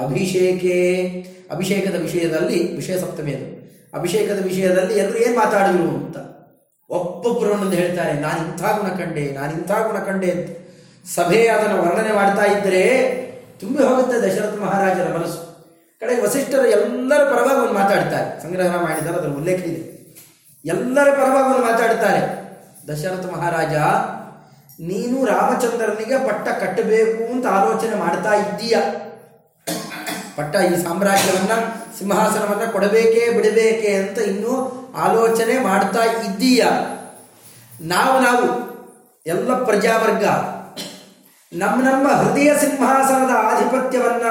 ಅಭಿಷೇಕೆ. ಅಭಿಷೇಕದ ವಿಷಯದಲ್ಲಿ, ವಿಷಯ ಸಪ್ತಮಿಯದು ಅಭಿಷೇಕದ ವಿಷಯದಲ್ಲಿ ಎಲ್ಲರೂ ಏನು ಮಾತಾಡಿದ್ರು ಅಂತ. ಒಬ್ಬೊಬ್ಬರು ಒಂದೊಂದು ಹೇಳ್ತಾರೆ ನಾನು ಇಂಥ ಗುಣ ಕಂಡೆ ನಾನು ಇಂಥ ಗುಣ ಕಂಡೆ ಅಂತ. ಸಭೆ ಅದನ್ನು ವರ್ಣನೆ ಮಾಡ್ತಾ ಇದ್ದರೆ ತುಂಬಿ ಹೋಗುತ್ತೆ ದಶರಥ ಮಹಾರಾಜರ ಮನಸ್ಸು. ಕಡೆಗೆ ವಸಿಷ್ಠರು ಎಲ್ಲರ ಪರವಾಗಿ ಒಂದು ಮಾತಾಡ್ತಾರೆ. ಸಂಗ್ರಹ ಮಾಡಿದ್ದಾರೆ, ಅದರ ಉಲ್ಲೇಖ ಇದೆ. ಎಲ್ಲರ ಪರವಾಗಿ ಒಂದು ಮಾತಾಡ್ತಾರೆ. ದಶರಥ ಮಹಾರಾಜ, ನೀನು ರಾಮಚಂದ್ರನಿಗೆ ಪಟ್ಟ ಕಟ್ಟಬೇಕು ಅಂತ ಆಲೋಚನೆ ಮಾಡ್ತಾ ಇದ್ದೀಯ. ಪಟ್ಟ ಈ ಸಾಮ್ರಾಜ್ಯವನ್ನ, ಸಿಂಹಾಸನವನ್ನು ಕೊಡಬೇಕೇ ಬಿಡಬೇಕೇ ಅಂತ ಇನ್ನೂ ಆಲೋಚನೆ ಮಾಡ್ತಾ ಇದ್ದೀಯ. ನಾವು ನಾವು ಎಲ್ಲ ಪ್ರಜಾವರ್ಗ ನಮ್ಮ ನಮ್ಮ ಹೃದಯ ಸಿಂಹಾಸನದ ಆಧಿಪತ್ಯವನ್ನ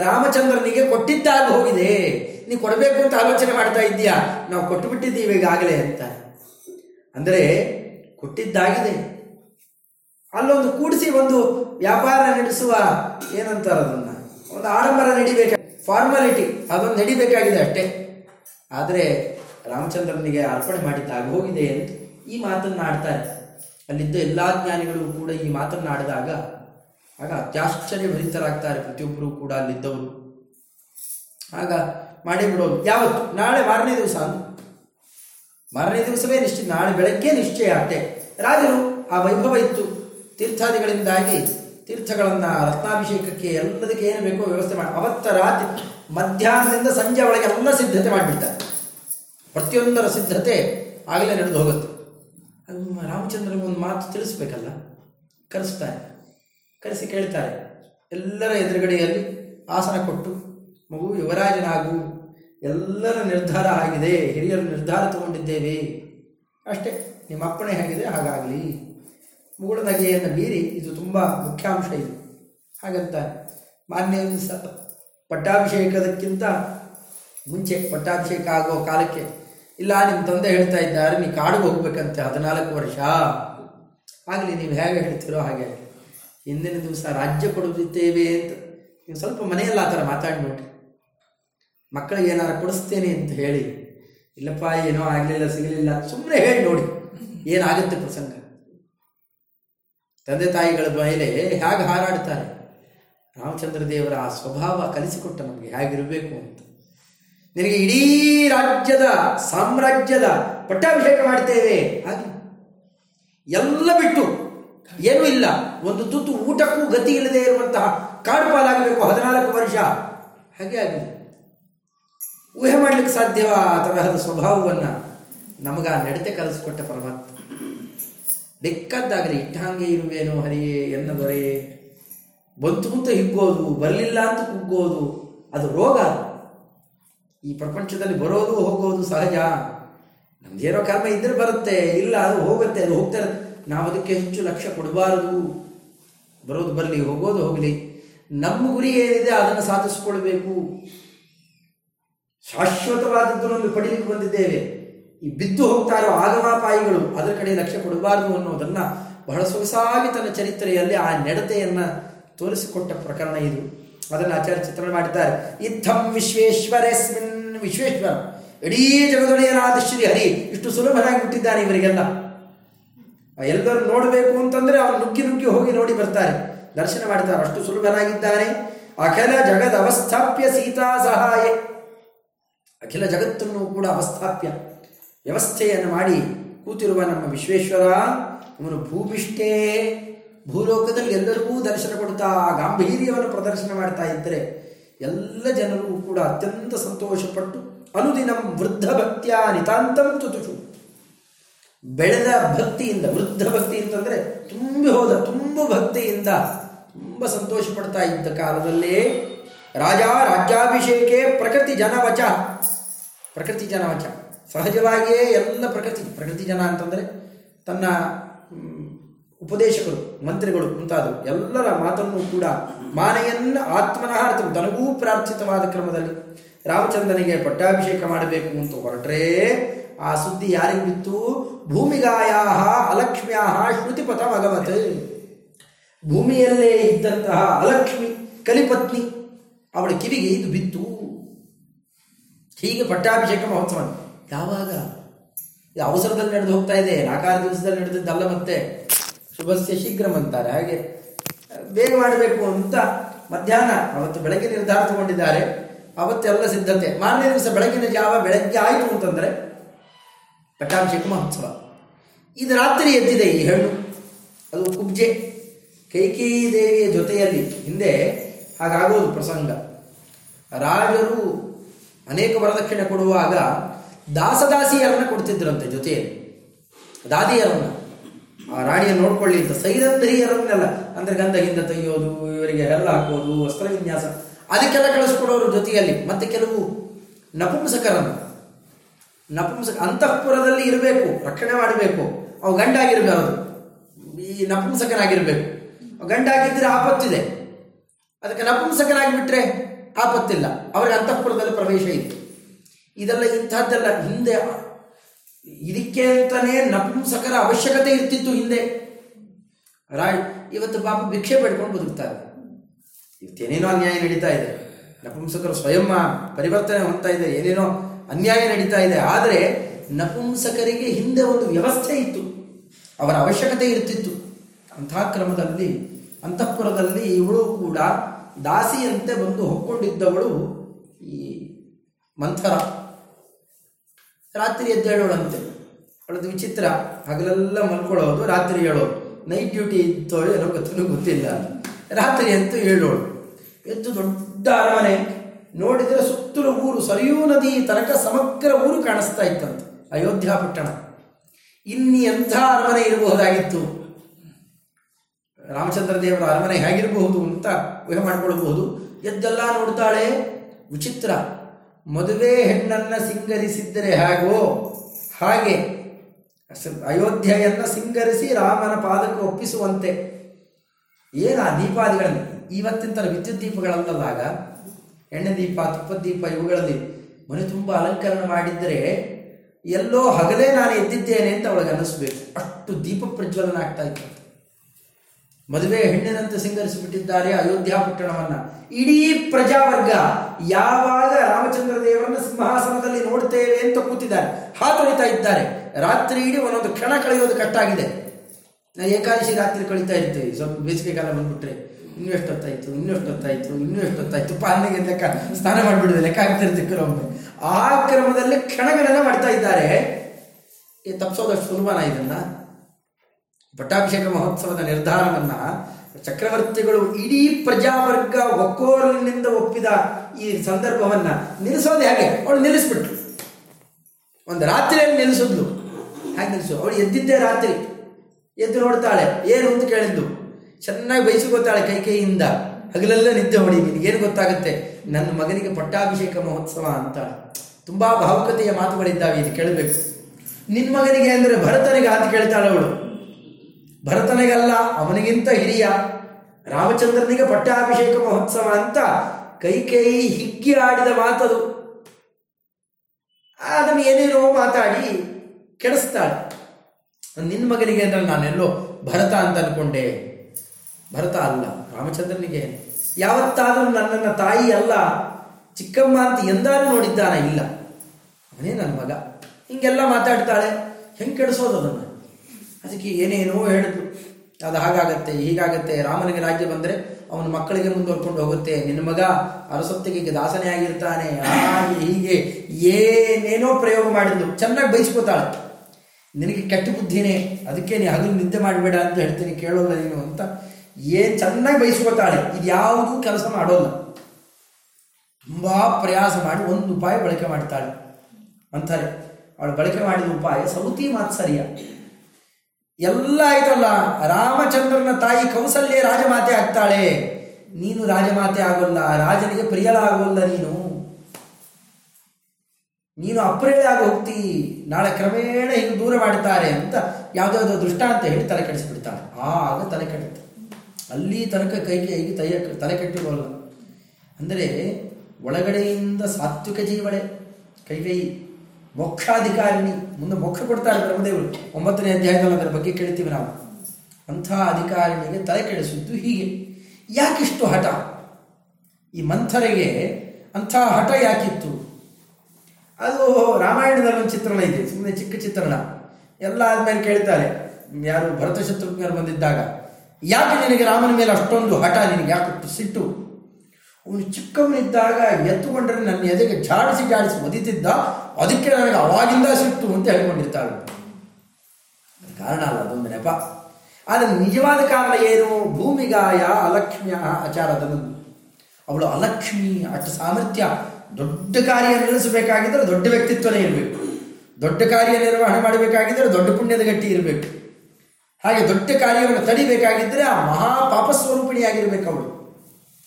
ರಾಮಚಂದ್ರನಿಗೆ ಕೊಟ್ಟಿದ್ದಾಗ ಹೋಗಿದೆ. ನೀ ಕೊಡಬೇಕು ಅಂತ ಆಲೋಚನೆ ಮಾಡ್ತಾ ಇದ್ದೀಯಾ? ನಾವು ಕೊಟ್ಟು ಬಿಟ್ಟಿದ್ದೀವಿ ಈಗಾಗಲೇ ಅಂತ. ಅಂದರೆ ಕೊಟ್ಟಿದ್ದಾಗಿದೆ. ಅಲ್ಲೊಂದು ಕೂಡಿಸಿ ಒಂದು ವ್ಯಾಪಾರ ನಡೆಸುವ ಏನಂತಾರೆ ಅದನ್ನ? ಒಂದು ಆಡಂಬರ ನಡಿಬೇಕು? ಫಾರ್ಮಾಲಿಟಿ ಅದೊಂದು ನಡಿಬೇಕಾಗಿದೆ ಅಷ್ಟೇ. ಆದರೆ ರಾಮಚಂದ್ರನಿಗೆ ಅರ್ಪಣೆ ಮಾಡಿದ್ದಾಗ ಹೋಗಿದೆ ಅಂತ ಈ ಮಾತನ್ನ ಆಡ್ತಾರೆ ಅಲ್ಲಿದ್ದ ಎಲ್ಲ ಜ್ಞಾನಿಗಳು ಕೂಡ ಈ ಮಾತನ್ನು ಆಡಿದಾಗ ಆಗ ಅತ್ಯಾಶ್ಚರ್ಯ ಭರಿತರಾಗ್ತಾರೆ ಪ್ರತಿಯೊಬ್ಬರು ಕೂಡ ಅಲ್ಲಿದ್ದವರು. ಆಗ ಮಾಡಿ ಬಿಡೋದು ಯಾವತ್ತು? ನಾಳೆ ಮಾರನೇ ದಿವಸ ಮಾರನೇ ದಿವಸವೇ ನಿಶ್ಚಯ ನಾಳೆ ಬೆಳಗ್ಗೆ ನಿಶ್ಚಯ ಅಟ್ಟೆ. ರಾಜರು ಆ ವೈಭವ ಇತ್ತು. ತೀರ್ಥಾದಿಗಳಿಂದಾಗಿ ತೀರ್ಥಗಳನ್ನ, ರತ್ನಾಭಿಷೇಕಕ್ಕೆ ಎಲ್ಲದಕ್ಕೆ ಏನು ಬೇಕೋ ವ್ಯವಸ್ಥೆ ಮಾಡಿ, ಅವತ್ತ ರಾತ್ರಿ ಮಧ್ಯಾಹ್ನದಿಂದ ಸಂಜೆ ಒಳಗೆ ಎಲ್ಲ ಸಿದ್ಧತೆ ಮಾಡಿಬಿಡ್ತಾರೆ. ಪ್ರತಿಯೊಂದರ ಸಿದ್ಧತೆ ಆಗಲೇ ನಡೆದು ಹೋಗುತ್ತೆ. ರಾಮಚಂದ್ರ ರಾಮಚಂದ್ರನಿಗೆ ಒಂದು ಮಾತು ತಿಳಿಸ್ಬೇಕಲ್ಲ? ಕರೆಸ್ತಾರೆ. ಕರೆಸಿ ಕೇಳ್ತಾರೆ. ಎಲ್ಲರ ಎದುರುಗಡೆಯಲ್ಲಿ ಆಸನ ಕೊಟ್ಟು, ಮಗು ಯುವರಾಜನಾಗು, ಎಲ್ಲರ ನಿರ್ಧಾರ ಆಗಿದೆ, ಹಿರಿಯರು ನಿರ್ಧಾರ ತಗೊಂಡಿದ್ದೇವೆ. ಅಷ್ಟೇ, ನಿಮ್ಮ ಅಪ್ಪಣೆ ಹೇಗಿದೆ, ಹಾಗಾಗಲಿ. ಮೂಡ ನಗೆಯನ್ನು ಮೀರಿ, ಇದು ತುಂಬ ಮುಖ್ಯಾಂಶ ಇದು. ಹಾಗಂತ ಮಾನ್ಯ ಪಟ್ಟಾಭಿಷೇಕದಕ್ಕಿಂತ ಮುಂಚೆ ಪಟ್ಟಾಭಿಷೇಕ ಆಗೋ ಕಾಲಕ್ಕೆ, ಇಲ್ಲ ನಿಮ್ಮ ತಂದೆ ಹೇಳ್ತಾ ಇದ್ದಾರೆ ನೀವು ಕಾಡಿಗೆ ಹೋಗ್ಬೇಕಂತೆ ಹದಿನಾಲ್ಕು ವರ್ಷ. ಆಗಲಿ, ನೀವು ಹೇಗೆ ಹೇಳ್ತೀರೋ ಹಾಗೆ ಹಿಂದಿನ ದಿವಸ ರಾಜ್ಯ ಕೊಡುತ್ತಿದ್ದೇವೆ ಅಂತ. ನೀವು ಸ್ವಲ್ಪ ಮನೆಯಲ್ಲಿ ಆ ಥರ ಮಾತಾಡಿ ಮಕ್ಕಳಿಗೆ ಏನಾರು ಕೊಡಿಸ್ತೇನೆ ಅಂತ ಹೇಳಿ. ಇಲ್ಲಪ್ಪ, ಏನೋ ಆಗಲಿಲ್ಲ, ಸಿಗಲಿಲ್ಲ ಸುಮ್ಮನೆ ಹೇಳಿ ನೋಡಿ. ಏನಾಗುತ್ತೆ ಪ್ರಸಂಗ? ತಂದೆ ತಾಯಿಗಳ ಮೇಲೆ ಹೇಗೆ ಹಾರಾಡ್ತಾರೆ? ರಾಮಚಂದ್ರ ದೇವರ ಆ ಸ್ವಭಾವ ಕಲಿಸಿಕೊಟ್ಟ ನಮಗೆ ಹೇಗಿರಬೇಕು ಅಂತ. ನಿನಗೆ ಇಡೀ ರಾಜ್ಯದ ಸಾಮ್ರಾಜ್ಯದ ಪಟ್ಟಾಭಿಷೇಕ ಮಾಡ್ತೇವೆ. ಹಾಗೆ. ಎಲ್ಲ ಬಿಟ್ಟು ಏನೂ ಇಲ್ಲ. ಒಂದು ತುತ್ತು ಊಟಕ್ಕೂ ಗತಿ ಇಲ್ಲದೆ ಇರುವಂತಹ ಕಾಡು ಪಾಲಾಗಬೇಕು ಹದಿನಾಲ್ಕು ವರ್ಷ. ಹಾಗೆ ಆಗಲಿ ಊಹೆ ಮಾಡಲಿಕ್ಕೆ ಸಾಧ್ಯವಾ ಆ ತರಹದ ಸ್ವಭಾವವನ್ನು? ನಮಗ ನಡತೆ ಕಲಿಸ್ಕೊಟ್ಟ ಪರಮಾತ್ಮ. ಬೆಕ್ಕದ್ದಾಗಲಿ ಇಟ್ಟಂಗೆ ಇರುವೇನೋ ಹರಿಯೇ ಎನ್ನ ದೊರೆಯೇ ಬಂತು ಅಂತ ಹಿಗ್ಗೋದು, ಬರಲಿಲ್ಲ ಅಂತ ಕುಗ್ಗೋದು, ಅದು ರೋಗ ಈ ಪ್ರಪಂಚದಲ್ಲಿ ಬರೋದು ಹೋಗೋದು ಸಹಜ. ನಮ್ದೇನೋ ಕರ್ಮ ಇದ್ರೆ ಬರುತ್ತೆ, ಇಲ್ಲ ಅದು ಹೋಗುತ್ತೆ, ಅದು ಹೋಗ್ತಾರೆ ನಾವು ಅದಕ್ಕೆ ಹೆಚ್ಚು ಲಕ್ಷ್ಯ ಕೊಡಬಾರದು. ಬರೋದು ಬರಲಿ, ಹೋಗೋದು ಹೋಗಲಿ. ನಮ್ಮ ಗುರಿ ಏನಿದೆ ಅದನ್ನು ಸಾಧಿಸಿಕೊಳ್ಬೇಕು. ಶಾಶ್ವತವಾದದ್ದನ್ನು ಪಡೀಲಿಕ್ಕೆ ಬಂದಿದ್ದೇವೆ. ಈ ಬಿದ್ದು ಹೋಗ್ತಾ ಇರೋ ಆಗಮಾಪಾಯಿಗಳು ಅದರ ಕಡೆ ಲಕ್ಷ್ಯ ಕೊಡಬಾರದು ಅನ್ನೋದನ್ನು ಬಹಳ ಸೊಗಸಾಗಿ ತನ್ನ ಚರಿತ್ರೆಯಲ್ಲಿ ಆ ನಡತೆಯನ್ನ ತೋರಿಸಿಕೊಟ್ಟ ಪ್ರಕರಣ ಇದು. ಅದನ್ನು ಆಚಾರ್ಯ ಚಿತ್ರಣ ಮಾಡಿದ್ದಾರೆ. ಇತ್ತಂ ವಿಶ್ವೇಶ್ವರೇಸ್ಮಿನ್ ವಿಶ್ವೇಶ್ವರ. ಇಡೀ ಜಗದೊಡೆಯನಾದ ಶ್ರೀ ಹರಿ ಇಷ್ಟು ಸುಲಭನಾಗಿ ಬಿಟ್ಟಿದ್ದಾನೆ ಇವರಿಗೆಲ್ಲ. ಎಲ್ಲರೂ ನೋಡಬೇಕು ಅಂತಂದ್ರೆ ಅವನು ನುಗ್ಗಿ ನುಗ್ಗಿ ಹೋಗಿ ನೋಡಿ ಬರ್ತಾರೆ. ದರ್ಶನ ಮಾಡ್ತಾರೆ. ಅಷ್ಟು ಸುಲಭನಾಗಿದ್ದಾನೆ ಅಖಿಲ ಜಗದ ಅವಸ್ಥಾಪ್ಯ ಸೀತಾ ಸಹಾಯ. ಅಖಿಲ ಜಗತ್ತನ್ನು ಕೂಡ ಅವಸ್ಥಾಪ್ಯ ವ್ಯವಸ್ಥೆಯನ್ನು ಮಾಡಿ ಕೂತಿರುವ ನಮ್ಮ ವಿಶ್ವೇಶ್ವರ ಅವನು ಭೂಮಿಷ್ಠೇ. ಭೂಲೋಕದಲ್ಲಿ ಎಲ್ಲರಿಗೂ ದರ್ಶನ ಕೊಡ್ತಾ, ಗಾಂಭೀರ್ಯವನ್ನು ಪ್ರದರ್ಶನ ಮಾಡ್ತಾ ಇದ್ದರೆ ಎಲ್ಲ ಜನರು ಕೂಡ ಅತ್ಯಂತ ಸಂತೋಷಪಟ್ಟು, ಅನುದಿನಂ ವೃದ್ಧ ಭಕ್ತಿಯ ನಿತಾಂತಂ ತುತುಷು. ಬೆಳೆದ ಭಕ್ತಿಯಿಂದ, ವೃದ್ಧ ಭಕ್ತಿ ಅಂತಂದ್ರೆ ತುಂಬಿ ಹೋದ, ತುಂಬ ಭಕ್ತಿಯಿಂದ ತುಂಬ ಸಂತೋಷ ಪಡ್ತಾ ಇದ್ದ ಕಾಲದಲ್ಲೇ ರಾಜ ರಾಜ್ಯಾಭಿಷೇಕೆ ಪ್ರಕೃತಿ ಜನವಚ ಪ್ರಕೃತಿ ಜನವಚ ಸಹಜವಾಗಿಯೇ ಎಲ್ಲ ಪ್ರಕೃತಿ ಪ್ರಕೃತಿ ಜನ ಅಂತಂದರೆ ತನ್ನ ಉಪದೇಶಕರು, ಮಂತ್ರಿಗಳು ಮುಂತಾದವು ಎಲ್ಲರ ಮಾತನ್ನು ಕೂಡ ಮಾನೆಯನ್ನ ಆತ್ಮನಃ ಅರ್ಥ ತನಗೂ ಪ್ರಾರ್ಥಿತವಾದ ಕ್ರಮದಲ್ಲಿ ರಾಮಚಂದ್ರನಿಗೆ ಪಟ್ಟಾಭಿಷೇಕ ಮಾಡಬೇಕು ಅಂತ ಹೊರಟ್ರೆ ಆ ಸುದ್ದಿ ಯಾರಿಗೆ ಬಿತ್ತು? ಭೂಮಿಗಾಯ ಅಲಕ್ಷ್ಮ್ಯಾ ಶ್ರುತಿಪಥ ಭಗವತ್. ಭೂಮಿಯಲ್ಲೇ ಇದ್ದಂತಹ ಅಲಕ್ಷ್ಮಿ ಕಲಿಪತ್ನಿ ಅವಳ ಕಿವಿಗೆ ಇದು ಬಿತ್ತು. ಹೀಗೆ ಪಟ್ಟಾಭಿಷೇಕ ಮಹೋತ್ಸವ. ಯಾವಾಗ? ಅವಸರದಲ್ಲಿ ನಡೆದು ಹೋಗ್ತಾ ಇದೆ. ನಾಲ್ಕಾರು ದಿವಸದಲ್ಲಿ ನಡೆದಿದ್ದಲ್ಲ ಮತ್ತೆ. ಶುಭಸ್ಯ ಶೀಘ್ರಂ ಅಂತಾರೆ. ಹಾಗೆ, ಬೇಗ ಮಾಡಬೇಕು ಅಂತ ಮಧ್ಯಾಹ್ನ ಅವತ್ತು ಬೆಳಗ್ಗೆ ನಿರ್ಧಾರ ತಗೊಂಡಿದ್ದಾರೆ. ಅವತ್ತೆಲ್ಲ ಸಿದ್ಧತೆ. ಮಾರನೇ ದಿವಸ ಬೆಳಗಿನ ಜಾವ ಬೆಳಗ್ಗೆ ಆಯಿತು ಅಂತಂದರೆ ಪಟ್ಟಾಭಿಷೇಕ ಮಹೋತ್ಸವ ಇದು ರಾತ್ರಿ ಎದ್ದಿದೆ, ಈ ಹೆಣ್ಣು. ಅದು ಕುಬ್ಜೆ. ಕೈಕೇಯಿ ದೇವಿಯ ಜೊತೆಯಲ್ಲಿ ಹಿಂದೆ ಹಾಗಾಗೋದು ಪ್ರಸಂಗ. ರಾಜರು ಅನೇಕ ವರದಕ್ಷಿಣೆ ಕೊಡುವಾಗ ದಾಸದಾಸಿಯರನ್ನ ಕೊಡ್ತಿದ್ರಂತೆ ಜೊತೆಯಲ್ಲಿ. ದಾದಿಯರನ್ನು ಆ ರಾಣಿಯನ್ನು ನೋಡ್ಕೊಳ್ಳಿ ಅಂತ ಸೈರಂಧರಿಯರನ್ನೆಲ್ಲ ಅಂದ್ರೆ ಗಂಧ ಹಿಂದ ತೆಗೆಯೋದು, ಇವರಿಗೆ ಹೆಲ್ಲ ಹಾಕೋದು ವಸ್ತ್ರ ವಿನ್ಯಾಸ ಅದಕ್ಕೆಲ್ಲ ಕಳಿಸ್ಕೊಡೋರು ಜೊತೆಯಲ್ಲಿ. ಮತ್ತೆ ಕೆಲವು ನಪುಂಸಕರನ್ನು. ನಪುಂಸಕ ಅಂತಃಪುರದಲ್ಲಿ ಇರಬೇಕು, ರಕ್ಷಣೆ ಮಾಡಬೇಕು. ಅವು ಗಂಡಾಗಿರಬಾರದು ಈ ನಪುಂಸಕನಾಗಿರಬೇಕು. ಗಂಡಾಗಿದ್ದರೆ ಆಪತ್ತಿದೆ. ಅದಕ್ಕೆ ನಪುಂಸಕನಾಗಿಬಿಟ್ರೆ ಆಪತ್ತಿಲ್ಲ. ಅವರಿಗೆ ಅಂತಃಪುರದಲ್ಲಿ ಪ್ರವೇಶ ಇತ್ತು ಇದೆಲ್ಲ ಇಂಥದ್ದೆಲ್ಲ ಹಿಂದೆ ಇದಕ್ಕೆ ಅಂತಲೇ ನಪುಂಸಕರ ಅವಶ್ಯಕತೆ ಇರ್ತಿತ್ತು ಹಿಂದೆ. ರಾಯ್, ಇವತ್ತು ಪಾಪ ಭಿಕ್ಷೆ ಪಡ್ಕೊಂಡು ಬದುಕ್ತಾರೆ. ಇವತ್ತೇನೇನೋ ಅನ್ಯಾಯ ನಡೀತಾ ಇದೆ. ನಪುಂಸಕರು ಸ್ವಯಂ ಪರಿವರ್ತನೆ ಹೊಂದ್ತಾ ಇದೆ. ಏನೇನೋ ಅನ್ಯಾಯ ನಡೀತಾ ಇದೆ. ಆದರೆ ನಪುಂಸಕರಿಗೆ ಹಿಂದೆ ಒಂದು ವ್ಯವಸ್ಥೆ ಇತ್ತು. ಅವರ ಅವಶ್ಯಕತೆ ಇರ್ತಿತ್ತು. ಅಂಥ ಕ್ರಮದಲ್ಲಿ, ಅಂತಃಪುರದಲ್ಲಿ ಇವಳು ಕೂಡ ದಾಸಿಯಂತೆ ಬಂದು ಹೊಕ್ಕೊಂಡಿದ್ದವಳು ಈ ಮಂಥರ. ರಾತ್ರಿ ಎದ್ದೇಳೋಳಂತೆ. ಅವಳದ್ದು ವಿಚಿತ್ರ. ಹಗಲೆಲ್ಲ ಮಲ್ಕೊಳ್ಳೋದು, ರಾತ್ರಿ ಹೇಳೋದು ನೈಟ್ ಡ್ಯೂಟಿ ಇತ್ತೋ ಏನೋ ಗೊತ್ತೂ ಗೊತ್ತಿಲ್ಲ ರಾತ್ರಿ ಅಂತೂ ಹೇಳೋಳು ಎದ್ದು ದೊಡ್ಡ ಅರಮನೆ. ನೋಡಿದರೆ ಸುತ್ತಲೂ ಊರು, ಸರಿಯೂ ನದಿ ತನಕ ಸಮಗ್ರ ಊರು ಕಾಣಿಸ್ತಾ ಇತ್ತಂತೆ ಅಯೋಧ್ಯ ಪಟ್ಟಣ. ಇನ್ನಿ ಎಂಥ ಅರಮನೆ ಇರಬಹುದಾಗಿತ್ತು? ರಾಮಚಂದ್ರ ದೇವರ ಅರಮನೆ ಹೇಗಿರಬಹುದು ಅಂತ ಊಹೆ ಮಾಡಿಕೊಳ್ಳಬಹುದು. ಎದ್ದೆಲ್ಲ ನೋಡ್ತಾಳೆ, ವಿಚಿತ್ರ. ಮದುವೆ ಹೆಣ್ಣನ್ನು ಸಿಂಗರಿಸಿದ್ದರೆ ಹೇಗೋ ಹಾಗೆ. ಅಯೋಧ್ಯೆಯನ್ನು ಸಿಂಗರಿಸಿ ರಾಮನ ಪಾದಕ್ಕೆ ಒಪ್ಪಿಸುವಂತೆ. ಏನು ಆ ದೀಪಾದಿಗಳಲ್ಲಿ? ಇವತ್ತಿನ ವಿದ್ಯುತ್ ದೀಪಗಳಲ್ಲಲ್ಲ ಆಗ. ಎಣ್ಣೆ ದೀಪ ತುಪ್ಪದ ದೀಪ ಇವುಗಳಲ್ಲಿ ಮನೆ ತುಂಬ ಅಲಂಕರಣ ಮಾಡಿದ್ದರೆ ಎಲ್ಲೋ ಹಗಲೇ ನಾನು ಎದ್ದಿದ್ದೇನೆ ಅಂತ ಅವಳಿಗೆ ಅನ್ನಿಸ್ಬೇಕು. ಅಷ್ಟು ದೀಪ ಪ್ರಜ್ವಲನ ಆಗ್ತಾ ಇತ್ತು. ಮದುವೆ ಹೆಣ್ಣಿನಂತೆ ಸಿಂಗರಿಸಿಬಿಟ್ಟಿದ್ದಾರೆ ಅಯೋಧ್ಯ ಪಟ್ಟಣವನ್ನ. ಇಡೀ ಪ್ರಜಾವರ್ಗ ಯಾವಾಗ ರಾಮಚಂದ್ರ ದೇವರನ್ನ ಸಿಂಹಾಸನದಲ್ಲಿ ನೋಡ್ತೇವೆ ಅಂತ ಕೂತಿದ್ದಾರೆ. ಹಾತೊಳಿತಾ ಇದ್ದಾರೆ. ರಾತ್ರಿ ಇಡೀ ಒಂದೊಂದು ಕ್ಷಣ ಕಳೆಯೋದು ಕಟ್ಟಾಗಿದೆ ನಾವು ಏಕಾದಶಿ ರಾತ್ರಿ ಕಳೀತಾ ಇರ್ತೀವಿ. ಸ್ವಲ್ಪ ಬೇಸಿಗೆ ಕಾಲ ಬಂದ್ಬಿಟ್ರೆ. ಇನ್ನೂ ಎಷ್ಟೊತ್ತಾಯ್ತು ಇನ್ನೂ ಎಷ್ಟೊತ್ತಾಯ್ತು ಇನ್ನೂ ಎಷ್ಟೊತ್ತಾಯ್ತು ಪಾಲನೆಗೆ ಲೆಕ್ಕ ಸ್ನಾನ ಮಾಡಿಬಿಡುದು ಲೆಕ್ಕ ಆಗ್ತಿರ್ತಿ ಕೆಲವೊಮ್ಮೆ. ಆ ಕ್ರಮದಲ್ಲಿ ಕ್ಷಣಗಣನೆ ಮಾಡ್ತಾ ಇದ್ದಾರೆ. ತಪ್ಪಿಸೋದಷ್ಟು ಸುಲಭನ ಇದನ್ನ? ಪಟ್ಟಾಭಿಷೇಕ ಮಹೋತ್ಸವದ ನಿರ್ಧಾರವನ್ನು ಚಕ್ರವರ್ತಿಗಳು ಇಡೀ ಪ್ರಜಾವರ್ಗ ಒಕ್ಕೋಲಿನಿಂದ ಒಪ್ಪಿದ ಈ ಸಂದರ್ಭವನ್ನು ನಿಲ್ಲಿಸೋದು ಹೇಗೆ? ಅವಳು ನಿಲ್ಲಿಸ್ಬಿಟ್ರು. ಒಂದು ರಾತ್ರಿಯಲ್ಲಿ ನಿಲ್ಲಿಸಿದ್ಲು. ಹಾಗೆ ನಿಲ್ಲಿಸು? ಅವಳು ಎದ್ದಿದ್ದೇ ರಾತ್ರಿ. ಎದ್ದು ನೋಡ್ತಾಳೆ. ಏನು ಅಂತ ಕೇಳಿದ್ದು? ಚೆನ್ನಾಗಿ ಬಯಸಿಕೊತಾಳೆ ಕೈ ಕೈಯಿಂದ. ಹಗಲೆಲ್ಲ ನಿದ್ದೆ ಹೊಡಿ ನಿನಗೇನು ಗೊತ್ತಾಗುತ್ತೆ? ನನ್ನ ಮಗನಿಗೆ ಪಟ್ಟಾಭಿಷೇಕ ಮಹೋತ್ಸವ ಅಂತ. ತುಂಬಾ ಭಾವುಕತೆಯ ಮಾತುಗಳಿದ್ದಾವೆ, ಇದು ಕೇಳಬೇಕು. ನಿನ್ನ ಮಗನಿಗೆ ಅಂದರೆ ಭರತನಿಗೆ ಅಂತ ಕೇಳ್ತಾಳೆ ಅವಳು. ಭರತನಿಗಲ್ಲ, ಅವನಿಗಿಂತ ಹಿರಿಯ. ರಾಮಚಂದ್ರನಿಗೆ ಪಟ್ಟಾಭಿಷೇಕ ಮಹೋತ್ಸವ ಅಂತ ಕೈ ಕೈ ಹಿಗ್ಗಿ ಆಡಿದ ಮಾತದು. ಅದನ್ನು ಏನೇನೋ ಮಾತಾಡಿ ಕೆಡಿಸ್ತಾಳೆ. ನಿನ್ನ ಮಗನಿಗೆ ಅಂದ್ರೆ ನಾನೆಲ್ಲೋ ಭರತ ಅಂತ ಅನ್ಕೊಂಡೆ. ಭರತ ಅಲ್ಲ, ರಾಮಚಂದ್ರನಿಗೆ. ಯಾವತ್ತಾದರೂ ನನ್ನನ್ನು ತಾಯಿ ಅಲ್ಲ, ಚಿಕ್ಕಮ್ಮ ಅಂತ ಎಂದಾರು ನೋಡಿದ್ದಾನ ಇಲ್ಲ. ಅವನೇ ನನ್ನ ಮಗ. ಹಿಂಗೆಲ್ಲ ಮಾತಾಡ್ತಾಳೆ, ಹೆಂಗೆ ಕೆಡಿಸೋದು ಅದನ್ನು? ಅದಕ್ಕೆ ಏನೇನೋ ಹೇಳಿದ್ರು ಅದು ಹಾಗಾಗತ್ತೆ, ಹೀಗಾಗತ್ತೆ, ರಾಮನಿಗೆ ರಾಜ್ಯ ಬಂದರೆ ಅವನ ಮಕ್ಕಳಿಗೆ ಮುಂದುವರ್ಕೊಂಡು ಹೋಗುತ್ತೆ. ನಿನ್ನ ಮಗ ಅರಸೊತ್ತಿಗೆ ದಾಸನೇ ಆಗಿರ್ತಾನೆ. ಹಾಗೆ ಹೀಗೆ ಏನೇನೋ ಪ್ರಯೋಗ ಮಾಡಿದ್ರು ಚೆನ್ನಾಗಿ ಬಯಸ್ಕೋತಾಳೆ. ನಿನಗೆ ಕೆಟ್ಟ ಬುದ್ಧಿನೇ, ಅದಕ್ಕೆ ನೀ ಹಗಲು ನಿದ್ದೆ ಮಾಡಬೇಡ ಅಂತ ಹೇಳ್ತೀನಿ, ಕೇಳೋಲ್ಲ ನೀನು ಅಂತ ಏನ್ ಚೆನ್ನಾಗಿ ಬಯಸ್ಕೋತಾಳೆ ಇದು ಯಾವುದೂ ಕೆಲಸ ಮಾಡೋಲ್ಲ. ತುಂಬಾ ಪ್ರಯಾಸ ಮಾಡಿ ಒಂದು ಉಪಾಯ ಬಳಕೆ ಮಾಡ್ತಾಳೆ. ಅಂತಾರೆ. ಅವಳು ಬಳಕೆ ಮಾಡಿದ ಉಪಾಯ ಸೌತಿ ಮಾತ್ಸರ್ಯ. ಎಲ್ಲ ಆಯ್ತಲ್ಲ? ರಾಮಚಂದ್ರನ ತಾಯಿ ಕೌಸಲ್ಯ ರಾಜಮಾತೆ ಆಗ್ತಾಳೆ. ನೀನು ರಾಜಮಾತೆ ಆಗೋಲ್ಲ. ರಾಜನಿಗೆ ಪ್ರಿಯಲಾಗೋಲ್ಲ ನೀನು. ನೀನು ಅಪ್ರೇಳೆ ಆಗ ಹೋಗ್ತಿ. ನಾಳೆ ಕ್ರಮೇಣ ಹಿಂಗೆ ದೂರ ಮಾಡ್ತಾರೆ ಅಂತ ಯಾವುದಾವುದೋ ದೃಷ್ಟಾಂತ ಹೇಳಿ ತಲೆ ಕೆಡಿಸ್ಬಿಡ್ತಾಳೆ. ಆಗ ತಲೆ ಕೆಡುತ್ತೆ. ಅಲ್ಲಿ ತನಕ ಕೈಗೆ ತಯ ತಲೆ ಕೆಟ್ಟಿರೋಲ್ಲ ಅಂದರೆ ಒಳಗಡೆಯಿಂದ ಸಾತ್ವಿಕ ಜೀವಳೆ ಕೈಕೈ ಮೋಕ್ಷಾಧಿಕಾರಿಣಿ, ಮುಂದೆ ಮೋಕ್ಷ ಕೊಡ್ತಾರೆ ಬ್ರಹ್ಮದೇವರು. ಒಂಬತ್ತನೇ ಅಧ್ಯಾಯದಲ್ಲಿ ಅದರ ಬಗ್ಗೆ ಕೇಳ್ತೀವಿ ನಾವು. ಅಂಥ ಅಧಿಕಾರಿಣಿಗೆ ತಲೆ ಕೆಡಿಸಿದ್ದು ಹೀಗೆ. ಯಾಕಿಷ್ಟು ಹಠ? ಈ ಮಂಥರಿಗೆ ಅಂಥ ಹಠ ಯಾಕಿತ್ತು? ಅದು ರಾಮಾಯಣದಲ್ಲಿ ಒಂದು ಚಿತ್ರಣ ಇದೆ ಸುಮ್ಮನೆ ಚಿಕ್ಕ ಚಿತ್ರಣ. ಎಲ್ಲ ಆದ್ಮೇಲೆ ಕೇಳ್ತಾರೆ, ಯಾರು ಭರತ ಶತ್ರುಘ್ನರು ಬಂದಿದ್ದಾಗ. ಯಾಕೆ ನಿನಗೆ ರಾಮನ ಮೇಲೆ ಅಷ್ಟೊಂದು ಹಠ? ನಿನಗೆ ಯಾಕೆ ಸಿಟ್ಟು? ಅವನು ಚಿಕ್ಕವನಿದ್ದಾಗ ಎತ್ತುಕೊಂಡ್ರೆ ನನ್ನ ಎದೆಗೆ ಜಾಡಿಸಿ ಜಾಡಿಸಿ ಒದಿತಿದ್ದ ಅದಕ್ಕೆ ನನಗೆ ಅವಾಗಿಂದ ಸಿಟ್ಟು ಅಂತ ಹೇಳ್ಕೊಂಡಿರ್ತಾಳೆ. ಕಾರಣ ಅಲ್ಲ, ಅದೊಂದು ನೆಪ. ಆದರೆ ನಿಜವಾದ ಕಾರಣ ಏನು? ಭೂಮಿಗಾಯ ಅಲಕ್ಷ್ಮಿಯ ಆಚಾರದನು ಅವಳು ಅಲಕ್ಷ್ಮಿ ಅಷ್ಟು ಸಾಮರ್ಥ್ಯ. ದೊಡ್ಡ ಕಾರ್ಯ ನಿರ್ವಹಿಸಬೇಕಾಗಿದ್ದರೆ ದೊಡ್ಡ ವ್ಯಕ್ತಿತ್ವನೇ ಇರಬೇಕು. ದೊಡ್ಡ ಕಾರ್ಯ ನಿರ್ವಹಣೆ ಮಾಡಬೇಕಾಗಿದ್ದರೆ ದೊಡ್ಡ ಪುಣ್ಯದ ಗಟ್ಟಿ ಇರಬೇಕು. ಹಾಗೆ ದೊಡ್ಡ ಕಾರ್ಯವನ್ನು ತಡಿಬೇಕಾಗಿದ್ದರೆ ಆ ಮಹಾ ಪಾಪಸ್ವರೂಪಿಣಿಯಾಗಿರ್ಬೇಕು ಅವಳು.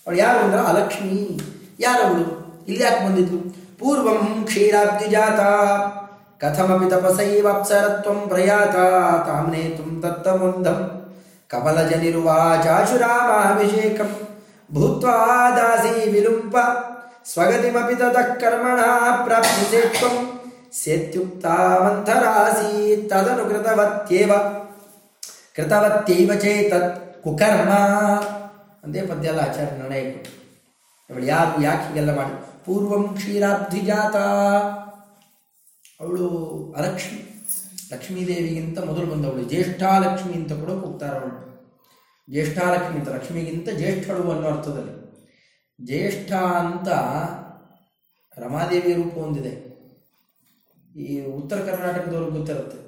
ಅವಳು ಯಾರು ಅಂದ್ರೆ ಅಲಕ್ಷ್ಮಿ. ಯಾರವಳು? ಇಲ್ಲಿ ಯಾಕೆ ಬಂದಿದ್ಲು? ಪೂರ್ವಂ ಕ್ಷೀರಾಬ್ಧಿ ಜಾತ. ಕಥಮಪಿ ತಪಸೈವ ಅಪ್ಸರತ್ವಂ ಪ್ರಯಾತ ತಾಮನೇತು ನೇತುಂ ದತ್ತಮುಂದಂ ಕಮಲಜನಿರುವಾಚಾಶುರಾಮಾಭಿಷೇಕಂ ಭೂತ್ವಾ ದಾಸಿ ವಿಲುಂಪ. ಸ್ವಗತಿಮಪಿ ತತಃ ಕರ್ಮಣಃ ಪ್ರಾಪ್ಯತೆ ತ್ವಂ ಸೇತ್ಯುಕ್ತಾ ಮಂಥರಾಸೀತ್ ತತ್ ಚೇತತ್ ಕುಕರ್ಮ. ಅಂದೇ ಪದ್ಯ ಎಲ್ಲ ಆಚಾರ್ಯ ನಿರ್ಣಯ ಕೊಟ್ಟರು ಅವಳು ಯಾರು ಯಾಕೆ ಹೀಗೆಲ್ಲ ಮಾಡಿ ಪೂರ್ವಂ ಕ್ಷೀರಾಬ್ಧಿ ಜಾತ ಅವಳು ಅಲಕ್ಷ್ಮಿ. ಲಕ್ಷ್ಮೀದೇವಿಗಿಂತ ಮೊದಲು ಬಂದವಳು. ಜ್ಯೇಷ್ಠಾಲಕ್ಷ್ಮಿ ಅಂತ ಕೂಡ ಕೂಗ್ತಾರೆ ಅವಳು. ಜ್ಯೇಷ್ಠಾಲಕ್ಷ್ಮಿ ಅಂತ, ಲಕ್ಷ್ಮಿಗಿಂತ ಜ್ಯೇಷ್ಠಳು ಅನ್ನೋ ಅರ್ಥದಲ್ಲಿ. ಜ್ಯೇಷ್ಠ ಅಂತ ರಮಾದೇವಿ ರೂಪ ಹೊಂದಿದೆ. ಈ ಉತ್ತರ ಕರ್ನಾಟಕದವ್ರಿಗೆ ಗೊತ್ತಿರುತ್ತೆ.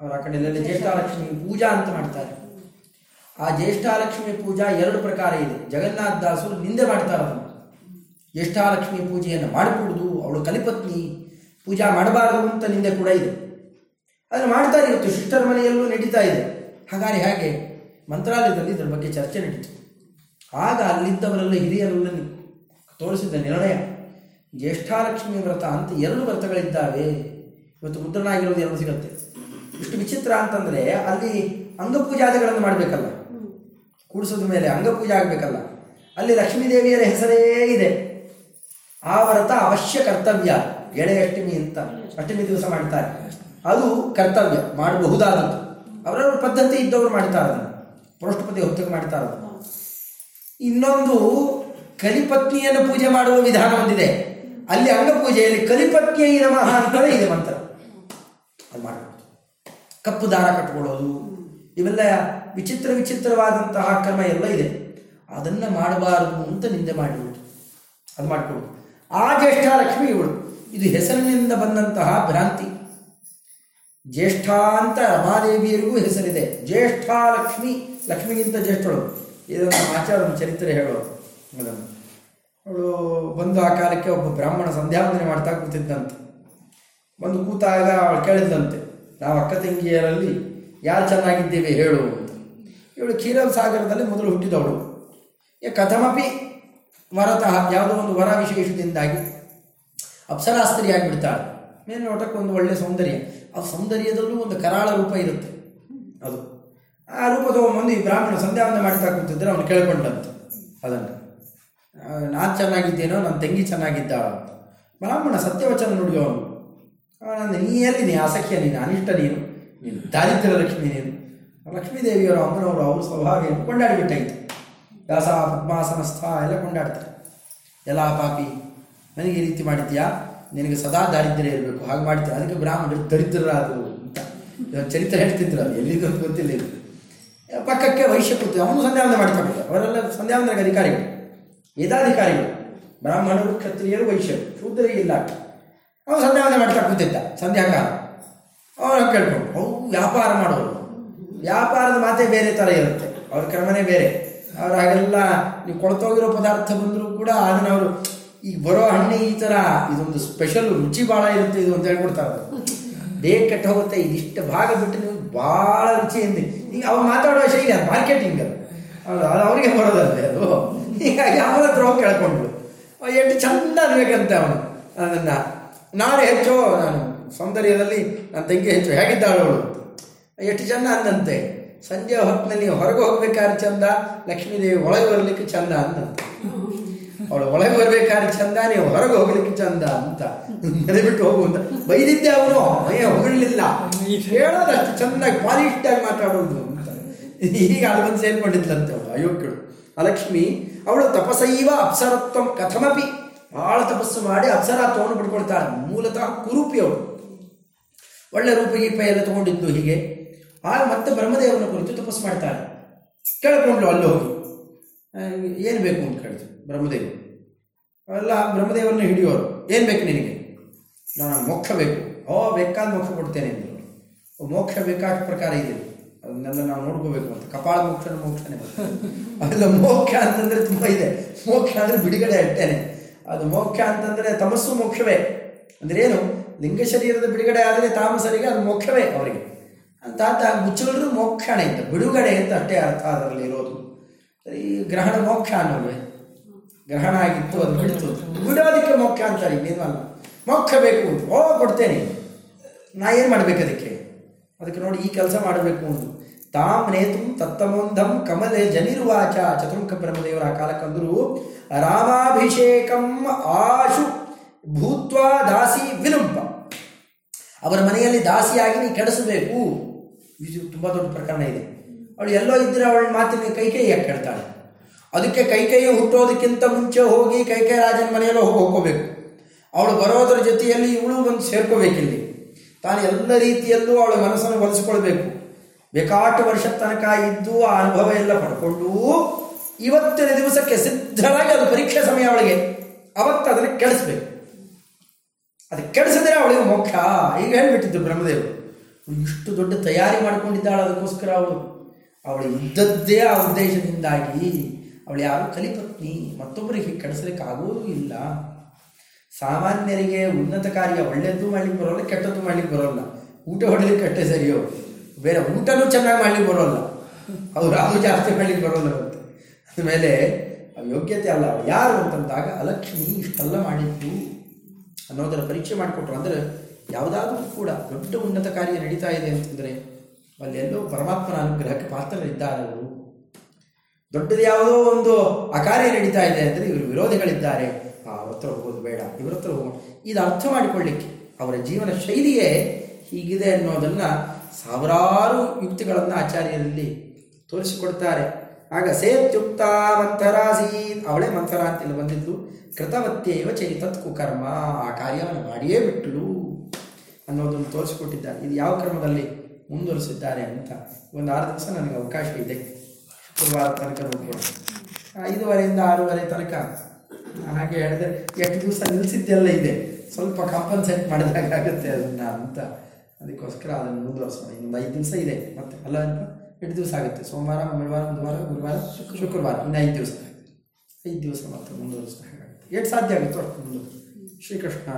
ಅವ್ರು ಆ ಕಡೆ ಎಲ್ಲ ಜ್ಯೇಷ್ಠಾಲಕ್ಷ್ಮಿ ಪೂಜಾ ಅಂತ ಮಾಡ್ತಾರೆ ಆ ಜ್ಯೇಷ್ಠಾಲಕ್ಷ್ಮಿ ಪೂಜಾ ಎರಡು ಪ್ರಕಾರ ಇದೆ. ಜಗನ್ನಾಥ ದಾಸರು ನಿಂದೆ ಮಾಡ್ತಾರೆ ಅದನ್ನು ಜ್ಯೇಷ್ಠಾಲಕ್ಷ್ಮಿ ಪೂಜೆಯನ್ನು ಮಾಡಿಕೊಡುದು, ಅವಳು ಕಲಿಪತ್ನಿ, ಪೂಜಾ ಮಾಡಬಾರದು ಅಂತ ನಿಂದೆ ಕೂಡ ಇದೆ. ಅದನ್ನು ಮಾಡ್ತಾರೆ ಇವತ್ತು ಶಿಷ್ಟರ ಮನೆಯಲ್ಲೂ ನಡೀತಾ ಇದೆ. ಹಾಗಾದ್ರೆ ಹಾಗೆ? ಮಂತ್ರಾಲಯದಲ್ಲಿ ಇದರ ಬಗ್ಗೆ ಚರ್ಚೆ ನಡೀತು. ಆಗ ಅಲ್ಲಿದ್ದವರೆಲ್ಲ ಹಿರಿಯರೆಲ್ಲ ತೋರಿಸಿದ ನಿರ್ಣಯ. ಜ್ಯೇಷ್ಠಾಲಕ್ಷ್ಮಿ ವ್ರತ ಅಂತ ಎರಡು ವ್ರತಗಳಿದ್ದಾವೆ. ಇವತ್ತು ಮುದ್ರಣ ಆಗಿರೋದು ಎರಡು ಸಿಗುತ್ತೆ. ಇಷ್ಟು ವಿಚಿತ್ರ ಅಂತಂದ್ರೆ ಅಲ್ಲಿ ಅಂಗಪೂಜಾದಿಗಳನ್ನು ಮಾಡಬೇಕಲ್ಲ. ಕೂಡಿಸೋದ ಮೇಲೆ ಅಂಗಪೂಜೆ ಆಗಬೇಕಲ್ಲ. ಅಲ್ಲಿ ಲಕ್ಷ್ಮೀದೇವಿಯರ ಹೆಸರೇ ಇದೆ. ಆ ವ್ರತ ಅವಶ್ಯ ಕರ್ತವ್ಯ. ಎಳೆ ಅಷ್ಟಮಿ ಅಂತ ಅಷ್ಟಮಿ ದಿವಸ ಮಾಡ್ತಾರೆ. ಅದು ಕರ್ತವ್ಯ, ಮಾಡಬಹುದಾದದ್ದು. ಅವರವರ ಪದ್ಧತಿ ಇದ್ದವರು ಮಾಡ್ತಾರೆ ಅದನ್ನು ಪೃಷ್ಠಪತಿ ಮಾಡ್ತಾರೆ ಅದನ್ನು ಇನ್ನೊಂದು ಕಲಿಪತ್ನಿಯನ್ನು ಪೂಜೆ ಮಾಡುವ ವಿಧಾನ ಒಂದಿದೆ. ಅಲ್ಲಿ ಅಂಗಪೂಜೆಯಲ್ಲಿ ಕಲಿಪತ್ನಿಯ ನಮಃ ಅಂತಲೇ ಇದೆ ಮಂತ್ರ. ಅದು ಮಾಡಬಹುದು ಕಪ್ಪು ದಾರ ಕಟ್ಕೊಳ್ಳೋದು. ಇವೆಲ್ಲ ವಿಚಿತ್ರ ವಿಚಿತ್ರವಾದಂತಹ ಕ್ರಮ ಎಲ್ಲ ಇದೆ. ಅದನ್ನ ಮಾಡಬಾರದು ಅಂತ ನಿಂದೆ ಮಾಡಿಬಿಟ್ಟು ಅದು ಮಾಡಿಕೊಡು ಆ ಜ್ಯೇಷ್ಠಾಲಕ್ಷ್ಮಿ ಇವಳು. ಇದು ಹೆಸರಿನಿಂದ ಬಂದಂತಹ ಭ್ರಾಂತಿ. ಜ್ಯೇಷ್ಠ ಅಂತ ರಮಾದೇವಿಯರಿಗೂ ಹೆಸರಿದೆ. ಜ್ಯೇಷ್ಠಾಲಕ್ಷ್ಮಿ ಲಕ್ಷ್ಮಿಗಿಂತ ಜ್ಯೇಷ್ಠಳು. ಇದನ್ನು ಆಚಾರ್ಯನ ಚರಿತ್ರೆ ಹೇಳೋದು. ಅದನ್ನು. ಅವಳು ಬಂದು ಆ ಕಾಲಕ್ಕೆ ಒಬ್ಬ ಬ್ರಾಹ್ಮಣ ಸಂಧ್ಯಾವಂದನೆ ಮಾಡ್ತಾ ಕೂತಿದ್ದಂತೆ. ಬಂದು ಕೂತಾಗ ಅವಳು ಕೇಳಿದ್ದಂತೆ ನಾವು ಅಕ್ಕ ತಂಗಿಯರಲ್ಲಿ ಯಾರು ಚೆನ್ನಾಗಿದ್ದೇವೆ ಹೇಳು ಇವಳು ಕ್ಷೀರಲ್ ಸಾಗರದಲ್ಲಿ ಮೊದಲು ಹುಟ್ಟಿದವಳು. ಕಥಮಪಿ ವರತಃ ಯಾವುದೋ ಒಂದು ವರ ವಿಶೇಷದಿಂದಾಗಿ ಅಪ್ಸರಾಸ್ತ್ರೀಯಾಗಿ ಬಿಡ್ತಾಳೆ ಮೇಲೆ ನೋಟಕ್ಕೆ ಒಂದು ಒಳ್ಳೆ ಸೌಂದರ್ಯ. ಆ ಸೌಂದರ್ಯದಲ್ಲೂ ಒಂದು ಕರಾಳ ರೂಪ ಇರುತ್ತೆ. ಅದು. ಆ ರೂಪ ತಗೊಂಬಂದು ಈ ಬ್ರಾಹ್ಮಣ ಸಂಧ್ಯಾವಂದನೆ ಮಾಡ್ತಾ ಕೂತಿದ್ರೆ ಅವನು ಕೇಳ್ಕೊಂಡಂತೆ. ಅದನ್ನು. ನಾನು ಚೆನ್ನಾಗಿದ್ದೇನೋ ನನ್ನ ತಂಗಿ ಚೆನ್ನಾಗಿದ್ದಾಳ ಬ್ರಾಹ್ಮಣ ಸತ್ಯವಚನ ನುಡಿಯೋನು. ನನ್ನ ನೀ ಎಲ್ಲಿ ನೀ ಅಸಖ್ಯ ನೀನು ಅನಿಷ್ಟ ನೀನು ನೀನು ದಾರಿದ್ರ್ಯ ಲಕ್ಷ್ಮಿ ನೀನು. ಲಕ್ಷ್ಮೀದೇವಿಯವರು ಅಮ್ಮನವರು ಅವರು ಸ್ವಭಾವ ಏನು? ಕೊಂಡಾಡಿಬಿಟ್ಟಾಯ್ತು. ದಾಸ ಪದ್ಮಾಸನಸ್ಥ ಎಲ್ಲ ಕೊಂಡಾಡ್ತಾರೆ. ಎಲ್ಲ ಪಾಪಿ, ನನಗೆ ಈ ರೀತಿ ಮಾಡಿದ್ಯಾ ನಿನಗೆ ಸದಾ ದಾರಿದ್ರ್ಯ ಇರಬೇಕು, ಹಾಗೆ ಮಾಡ್ತೀರ ಅದಕ್ಕೆ ಬ್ರಾಹ್ಮಣರು ದರಿದ್ರರಾದರು ಅಂತ. ಚರಿತ್ರೆ ಹೇಳ್ತಿದ್ರು ಅದು ಎಲ್ಲಿಗೂ ಗೊತ್ತಿಲ್ಲ ಪಕ್ಕಕ್ಕೆ ವೈಶ್ಯ ಕೂತು, ಅವನು ಸಂಧ್ಯಾವಂದನೆ ಮಾಡ್ತಾರೆ ಅವರೆಲ್ಲ ಸಂಧ್ಯಾವಂದನೆಗೆ ಅಧಿಕಾರಿಗಳು, ವೇದಾಧಿಕಾರಿಗಳು, ಬ್ರಾಹ್ಮಣರು, ಕ್ಷತ್ರಿಯರು, ವೈಶ್ಯರು ಶೂದ್ರಿಗೆ ಇಲ್ಲ ಅವನು ಸಂಧ್ಯಾವಂದನೆ ಮಾಡ್ತಾ ಕೂತಿದ್ದ. ಸಂಧ್ಯಾಕಾಲ ಅವ್ರು ಕೇಳ್ಕೊಂಡು ಅವು ವ್ಯಾಪಾರ ಮಾಡೋರು. ವ್ಯಾಪಾರದ ಮಾತೇ ಬೇರೆ ಥರ ಇರುತ್ತೆ. ಅವ್ರ ಕ್ರಮನೇ ಬೇರೆ. ಅವ್ರು ಹಾಗೆಲ್ಲ ನೀವು ಕೊಳ್ತೋಗಿರೋ ಪದಾರ್ಥ ಬಂದರೂ ಕೂಡ ಅದನ್ನು ಅವರು, ಈಗ ಬರೋ ಹಣ್ಣೆ ಈ ಥರ ಇದೊಂದು ಸ್ಪೆಷಲ್ ರುಚಿ ಭಾಳ ಇರುತ್ತೆ ಇದು ಅಂತ ಹೇಳ್ಕೊಡ್ತಾರೆ ಬೇಗ ಕೆಟ್ಟ ಹೋಗುತ್ತೆ. ಇದಿಷ್ಟು ಭಾಗ ಬಿಟ್ಟು ನೀವು ಭಾಳ ರುಚಿಯಿಂದ ಈಗ ಅವ್ರು ಮಾತಾಡೋ ಶೈಲಿ ಅದು ಮಾರ್ಕೆಟಿಂಗ್ ಅದು. ಅದು ಅವರಿಗೆ ಬರೋದಲ್ಲೇ ಅದು. ಹೀಗಾಗಿ ಅವರ ಹತ್ರ ಹೋಗಿ ಕೇಳ್ಕೊಂಡ್ರು. ಎಷ್ಟು ಚಂದ ಅನ್ಬೇಕಂತೆ ಅವನು, ಅದನ್ನ. ನಾನು ಹೆಚ್ಚು ನಾನು ಸೌಂದರ್ಯದಲ್ಲಿ ನನ್ನ ತಂಗಿ ಹೆಚ್ಚು ಹೇಗಿದ್ದಾಳು ಅವಳು? ಎಷ್ಟು ಚಂದ ಅಂದಂತೆ. ಸಂಜೆ ಹೊತ್ತಿನಲ್ಲಿ ಹೊರಗೆ ಹೋಗ್ಬೇಕಾದ್ರೆ ಚಂದ, ಲಕ್ಷ್ಮೀದೇವಿ ಒಳಗೆ ಬರಲಿಕ್ಕೆ ಚಂದ ಅಂದಂತೆ. ಅವಳು ಒಳಗೆ ಬರ್ಬೇಕಾದ್ರೆ ಚಂದ, ನೀವು ಹೊರಗೆ ಹೋಗ್ಲಿಕ್ಕೆ ಚಂದ ಅಂತ. ಬಿಟ್ಟು ಹೋಗು ಅಂತ. ಬೈದಿದ್ದೆ ಅವನು ಅಯ್ಯ ಹೊಗಳಿಲ್ಲ. ಹೇಳೋದು ಅಷ್ಟು ಚೆನ್ನಾಗಿ ಪಾಲಿಷ್ಟ್ ಆಗಿ ಮಾತಾಡೋದು ಅಂತ. ಈಗ ಅದು ಬಂದು ಸೇರ್ಕೊಂಡಿದ್ಲಂತೆ ಅವಳು. ಅಯೋಗ್ಯಳು ಆ ಲಕ್ಷ್ಮಿ, ಅವಳು ತಪಸೈವ ಅಪ್ಸರತ್ವ ಕಥಮಪಿ. ಬಹಳ ತಪಸ್ಸು ಮಾಡಿ ಅಪ್ಸರ ತಗೊಂಡು ಬಿಡ್ಕೊಳ್ತಾಳೆ ಮೂಲತಃ ಕುರೂಪಿ ಅವರು ಒಳ್ಳೆ ರೂಪಿಗೆ ಎಲ್ಲ ತಗೊಂಡಿದ್ದು ಹೀಗೆ. ಆಗ ಮತ್ತೆ ಬ್ರಹ್ಮದೇವನ ಕುರಿತು ತಪಸ್ಸು ಮಾಡ್ತಾಳೆ ಕೇಳ್ಕೊಂಡ್ಲು ಅಲ್ಲಿ ಹೋಗಿ. ಏನು ಬೇಕು ಅಂತ ಕೇಳಿದ್ರು ಬ್ರಹ್ಮದೇವರು ಅವೆಲ್ಲ ಬ್ರಹ್ಮದೇವರನ್ನ ಹಿಡಿಯೋರು. ಏನು ಬೇಕು ನಿನಗೆ? ನಾನು ಮೋಕ್ಷ ಬೇಕು. ಓ, ಬೇಕಾದ ಮೋಕ್ಷ ಕೊಡ್ತೇನೆ ಅಂದರು. ಮೋಕ್ಷ ಬೇಕಾದ ಪ್ರಕಾರ ಇದೆ. ಅದನ್ನೆಲ್ಲ ನಾವು ನೋಡ್ಕೋಬೇಕು ಅಂತ. ಕಪಾಳ ಮೋಕ್ಷನ ಮೋಕ್ಷನೇ ಅದೆಲ್ಲ ಮೋಕ್ಷ ಅಂತಂದರೆ ತುಂಬ ಇದೆ. ಮೋಕ್ಷ ಅಂದರೆ ಬಿಡುಗಡೆ ಅಟ್ಟೇನೆ ಅದು ಮೋಕ್ಷ ಅಂತಂದ್ರೆ ತಮಸ್ಸು ಮೋಕ್ಷವೇ. ಅಂದ್ರೆ ಏನು? ಲಿಂಗ ಶರೀರದ ಬಿಡುಗಡೆ ಆದರೆ ತಾಮಸರಿಗೆ ಅದು ಮೋಕ್ಷವೇ ಅವರಿಗೆ. ಅಂತ ಅಂತ ಮುಚ್ಚಲರು ಮೋಕ್ಷಣೆ ಅಂತ, ಬಿಡುಗಡೆ ಅಂತ ಅಷ್ಟೇ ಅರ್ಥ ಅದರಲ್ಲಿ ಇರೋದು. ಈ ಗ್ರಹಣ ಮೋಕ್ಷ ಅನ್ನೋದು. ಗ್ರಹಣ ಆಗಿತ್ತು, ಅದು ಬಿಡ್ತು. ಬಿಡೋದಕ್ಕೆ ಮೋಕ್ಷ ಅಂತಾರೆ ಅಲ್ಲ. ಮೋಕ್ಷ ಬೇಕು ಓ, ಕೊಡ್ತೇನೆ. ನಾ ಏನು ಮಾಡಬೇಕು ಅದಕ್ಕೆ? ಅದಕ್ಕೆ ನೋಡಿ, ಈ ಕೆಲಸ ಮಾಡಬೇಕು ಒಂದು ತಾಮ್ ನೇತು ತತ್ತಮೊಂದಂ ಕಮಲೆ ಜನಿರ್ವಾಚ ಚತುರ್ಮುಖ ಬ್ರಹ್ಮದೇವರ ಕಾಲಕ್ಕಂದ್ರು ರಾಮಾಭಿಷೇಕಂ ಆಶು ಭೂತ್ವಾ ದಾಸಿ ವಿಲುಂಪ ಅವರ ಮನೆಯಲ್ಲಿ ದಾಸಿಯಾಗಿ ನೀ ಕೆಡಿಸಬೇಕು. ಇದು ತುಂಬ ದೊಡ್ಡ ಪ್ರಕರಣ ಇದೆ. ಅವಳು ಎಲ್ಲೋ ಇದ್ದರೆ ಅವಳ ಮಾತಿನ ಕೈ ಯಾಕೆ ಕೇಳ್ತಾಳೆ ಅದಕ್ಕೆ ಕೈಕೈ ಹುಟ್ಟೋದಕ್ಕಿಂತ ಮುಂಚೆ ಹೋಗಿ ಕೈಕೈ ರಾಜನ ಮನೆಯಲ್ಲೋ ಹೋಗಿ ಹೋಗ್ಕೋಬೇಕು. ಅವಳು ಬರೋದ್ರ ಜೊತೆಯಲ್ಲಿ ಇವಳು ಬಂದು ಸೇರ್ಕೋಬೇಕಿಲ್ಲಿ. ತಾನು ಎಲ್ಲ ರೀತಿಯಲ್ಲೂ ಅವಳ ಮನಸ್ಸನ್ನು ಒಲಿಸ್ಕೊಳ್ಬೇಕು. ಬೇಕಾಟು ವರ್ಷದ ತನಕ ಇದ್ದು ಆ ಅನುಭವ ಎಲ್ಲ ಪಡ್ಕೊಂಡು ಇವತ್ತಿನ ದಿವಸಕ್ಕೆ ಸಿದ್ಧರಾಗಿ ಅದು ಪರೀಕ್ಷೆ ಸಮಯ ಅವಳಿಗೆ. ಅವತ್ತು ಅದನ್ನು ಕೆಡಿಸ್ಬೇಕು. ಅದು ಕೆಡಿಸಿದ್ರೆ ಅವಳಿಗೆ ಮೋಕ್ಷ. ಈಗ ಹೇಳ್ಬಿಟ್ಟಿದ್ದು ಬ್ರಹ್ಮದೇವರು. ಇಷ್ಟು ದೊಡ್ಡ ತಯಾರಿ ಮಾಡ್ಕೊಂಡಿದ್ದಾಳೆ ಅದಕ್ಕೋಸ್ಕರ ಅವಳು. ಅವಳು ಇದ್ದದ್ದೇ ಆ ಉದ್ದೇಶದಿಂದಾಗಿ ಅವಳು ಯಾರು ಕಲಿಪತ್ನಿ. ಮತ್ತೊಬ್ಬರಿಗೆ ಕೆಡಿಸಲಿಕ್ಕೆ ಆಗೋದು ಇಲ್ಲ. ಸಾಮಾನ್ಯರಿಗೆ ಉನ್ನತ ಕಾರ್ಯ ಒಳ್ಳೆಯದು ಮಾಡ್ಲಿಕ್ಕೆ ಬರೋಲ್ಲ, ಕೆಟ್ಟದ್ದು ಮಾಡ್ಲಿಕ್ಕೆ ಬರೋಲ್ಲ. ಊಟ ಹೊಡಲಿಕ್ಕೆ ಕಟ್ಟೆ ಸರಿಯೋ. ಬೇರೆ ಊಟನೂ ಚೆನ್ನಾಗಿ ಮಾಡ್ಲಿಕ್ಕೆ ಬರೋಲ್ಲ. ಅವ್ರು ಅದು ಜಾಸ್ತಿ ಮಾಡ್ಲಿಕ್ಕೆ ಬರೋಲ್ಲ ಅಂತ. ಆಮೇಲೆ ಯೋಗ್ಯತೆ ಅಲ್ಲ ಯಾರು ಅಂತಂದಾಗ ಅಲಕ್ಷ್ಮಿ ಇಷ್ಟೆಲ್ಲ ಮಾಡಿದ್ದು ಅನ್ನೋದರ ಪರೀಕ್ಷೆ ಮಾಡಿಕೊಟ್ರು. ಅಂದರೆ ಯಾವುದಾದ್ರೂ ಕೂಡ ದೊಡ್ಡ ಉನ್ನತ ಕಾರ್ಯ ನಡೀತಾ ಇದೆ ಅಂತಂದರೆ ಅಲ್ಲೆಲ್ಲೋ ಪರಮಾತ್ಮನ ಅನುಗ್ರಹಕ್ಕೆ ಪಾತ್ರರಿದ್ದಾರೆ ದೊಡ್ಡದು ಯಾವುದೋ ಒಂದು ಅಕಾರ್ಯ ಕಾರ್ಯ ನಡೀತಾ ಇದೆ ಅಂದರೆ ಇವರು ವಿರೋಧಿಗಳಿದ್ದಾರೆ. ಆ ಹೋಗೋದು ಬೇಡ, ಇವ್ರ ಹತ್ರ ಹೋಗೋದು ಇದು ಅರ್ಥ ಮಾಡಿಕೊಳ್ಳಿಕ್ಕೆ ಅವರ ಜೀವನ ಶೈಲಿಯೇ ಹೀಗಿದೆ ಅನ್ನೋದನ್ನ ಸಾವಿರಾರು ಯುಕ್ತಿಗಳನ್ನು ಆಚಾರ್ಯರಲ್ಲಿ ತೋರಿಸಿಕೊಡ್ತಾರೆ. ಆಗ ಸೇತ್ಯುಕ್ತ ಮಂಥರಾಸೀತ್ ಅವಳೇ ಮಂಥರ ಅಂತಿಲ್ಲ ಬಂದಿದ್ದು ಕೃತವತ್ಯೇವ ಚೈತತ್ ಕುಕರ್ಮ ಆ ಕಾರ್ಯವನ್ನು ಮಾಡಿಯೇ ಬಿಟ್ಟಳು ಅನ್ನೋದನ್ನು ತೋರಿಸಿಕೊಟ್ಟಿದ್ದಾರೆ. ಇದು ಯಾವ ಕ್ರಮದಲ್ಲಿ ಮುಂದುವರಿಸಿದ್ದಾರೆ ಅಂತ ಒಂದು ಆರು ದಿವಸ ನನಗೆ ಅವಕಾಶ ಇದೆ. ಶುಕ್ರವಾರ ತನಕ ನೋಡ್ಬೋದು. ಐದುವರೆಯಿಂದ ಆರೂವರೆ ತನಕ ಹಾಗೆ ಹೇಳಿದೆ ಎಷ್ಟು ದಿವಸ ನಿಲ್ಲಿಸಿದ್ದೆಲ್ಲ ಇದೆ. ಸ್ವಲ್ಪ ಕಾಂಪನ್ಸೇಟ್ ಮಾಡಿದಾಗ ಆಗುತ್ತೆ ಅದನ್ನ ಅಂತ. ಅದಕ್ಕೋಸ್ಕರ ಅದನ್ನು ಮುಂದುವರಿಸೋಣ ಇನ್ನೊಂದು ಐದು ದಿವಸ ಇದೆ. ಮತ್ತೆ ಅಲ್ಲ ಅಂತ ಎಂಟು ದಿವಸ ಆಗುತ್ತೆ. ಸೋಮವಾರ, ಮಂಗಳವಾರ, ಬುಧವಾರ, ಗುರುವಾರ, ಶುಕ್ರವಾರ, ಇನ್ನು ಐದು ದಿವಸ ಐದು ದಿವಸ ಮಾತ್ರ ಮುಂದುವರಿಸಿದಾಗ ಆಗುತ್ತೆ ಎಷ್ಟು ಸಾಧ್ಯ ಆಗುತ್ತೋ ಅಷ್ಟು ಮುಂದುವರಿಸಿ ಶ್ರೀಕೃಷ್ಣ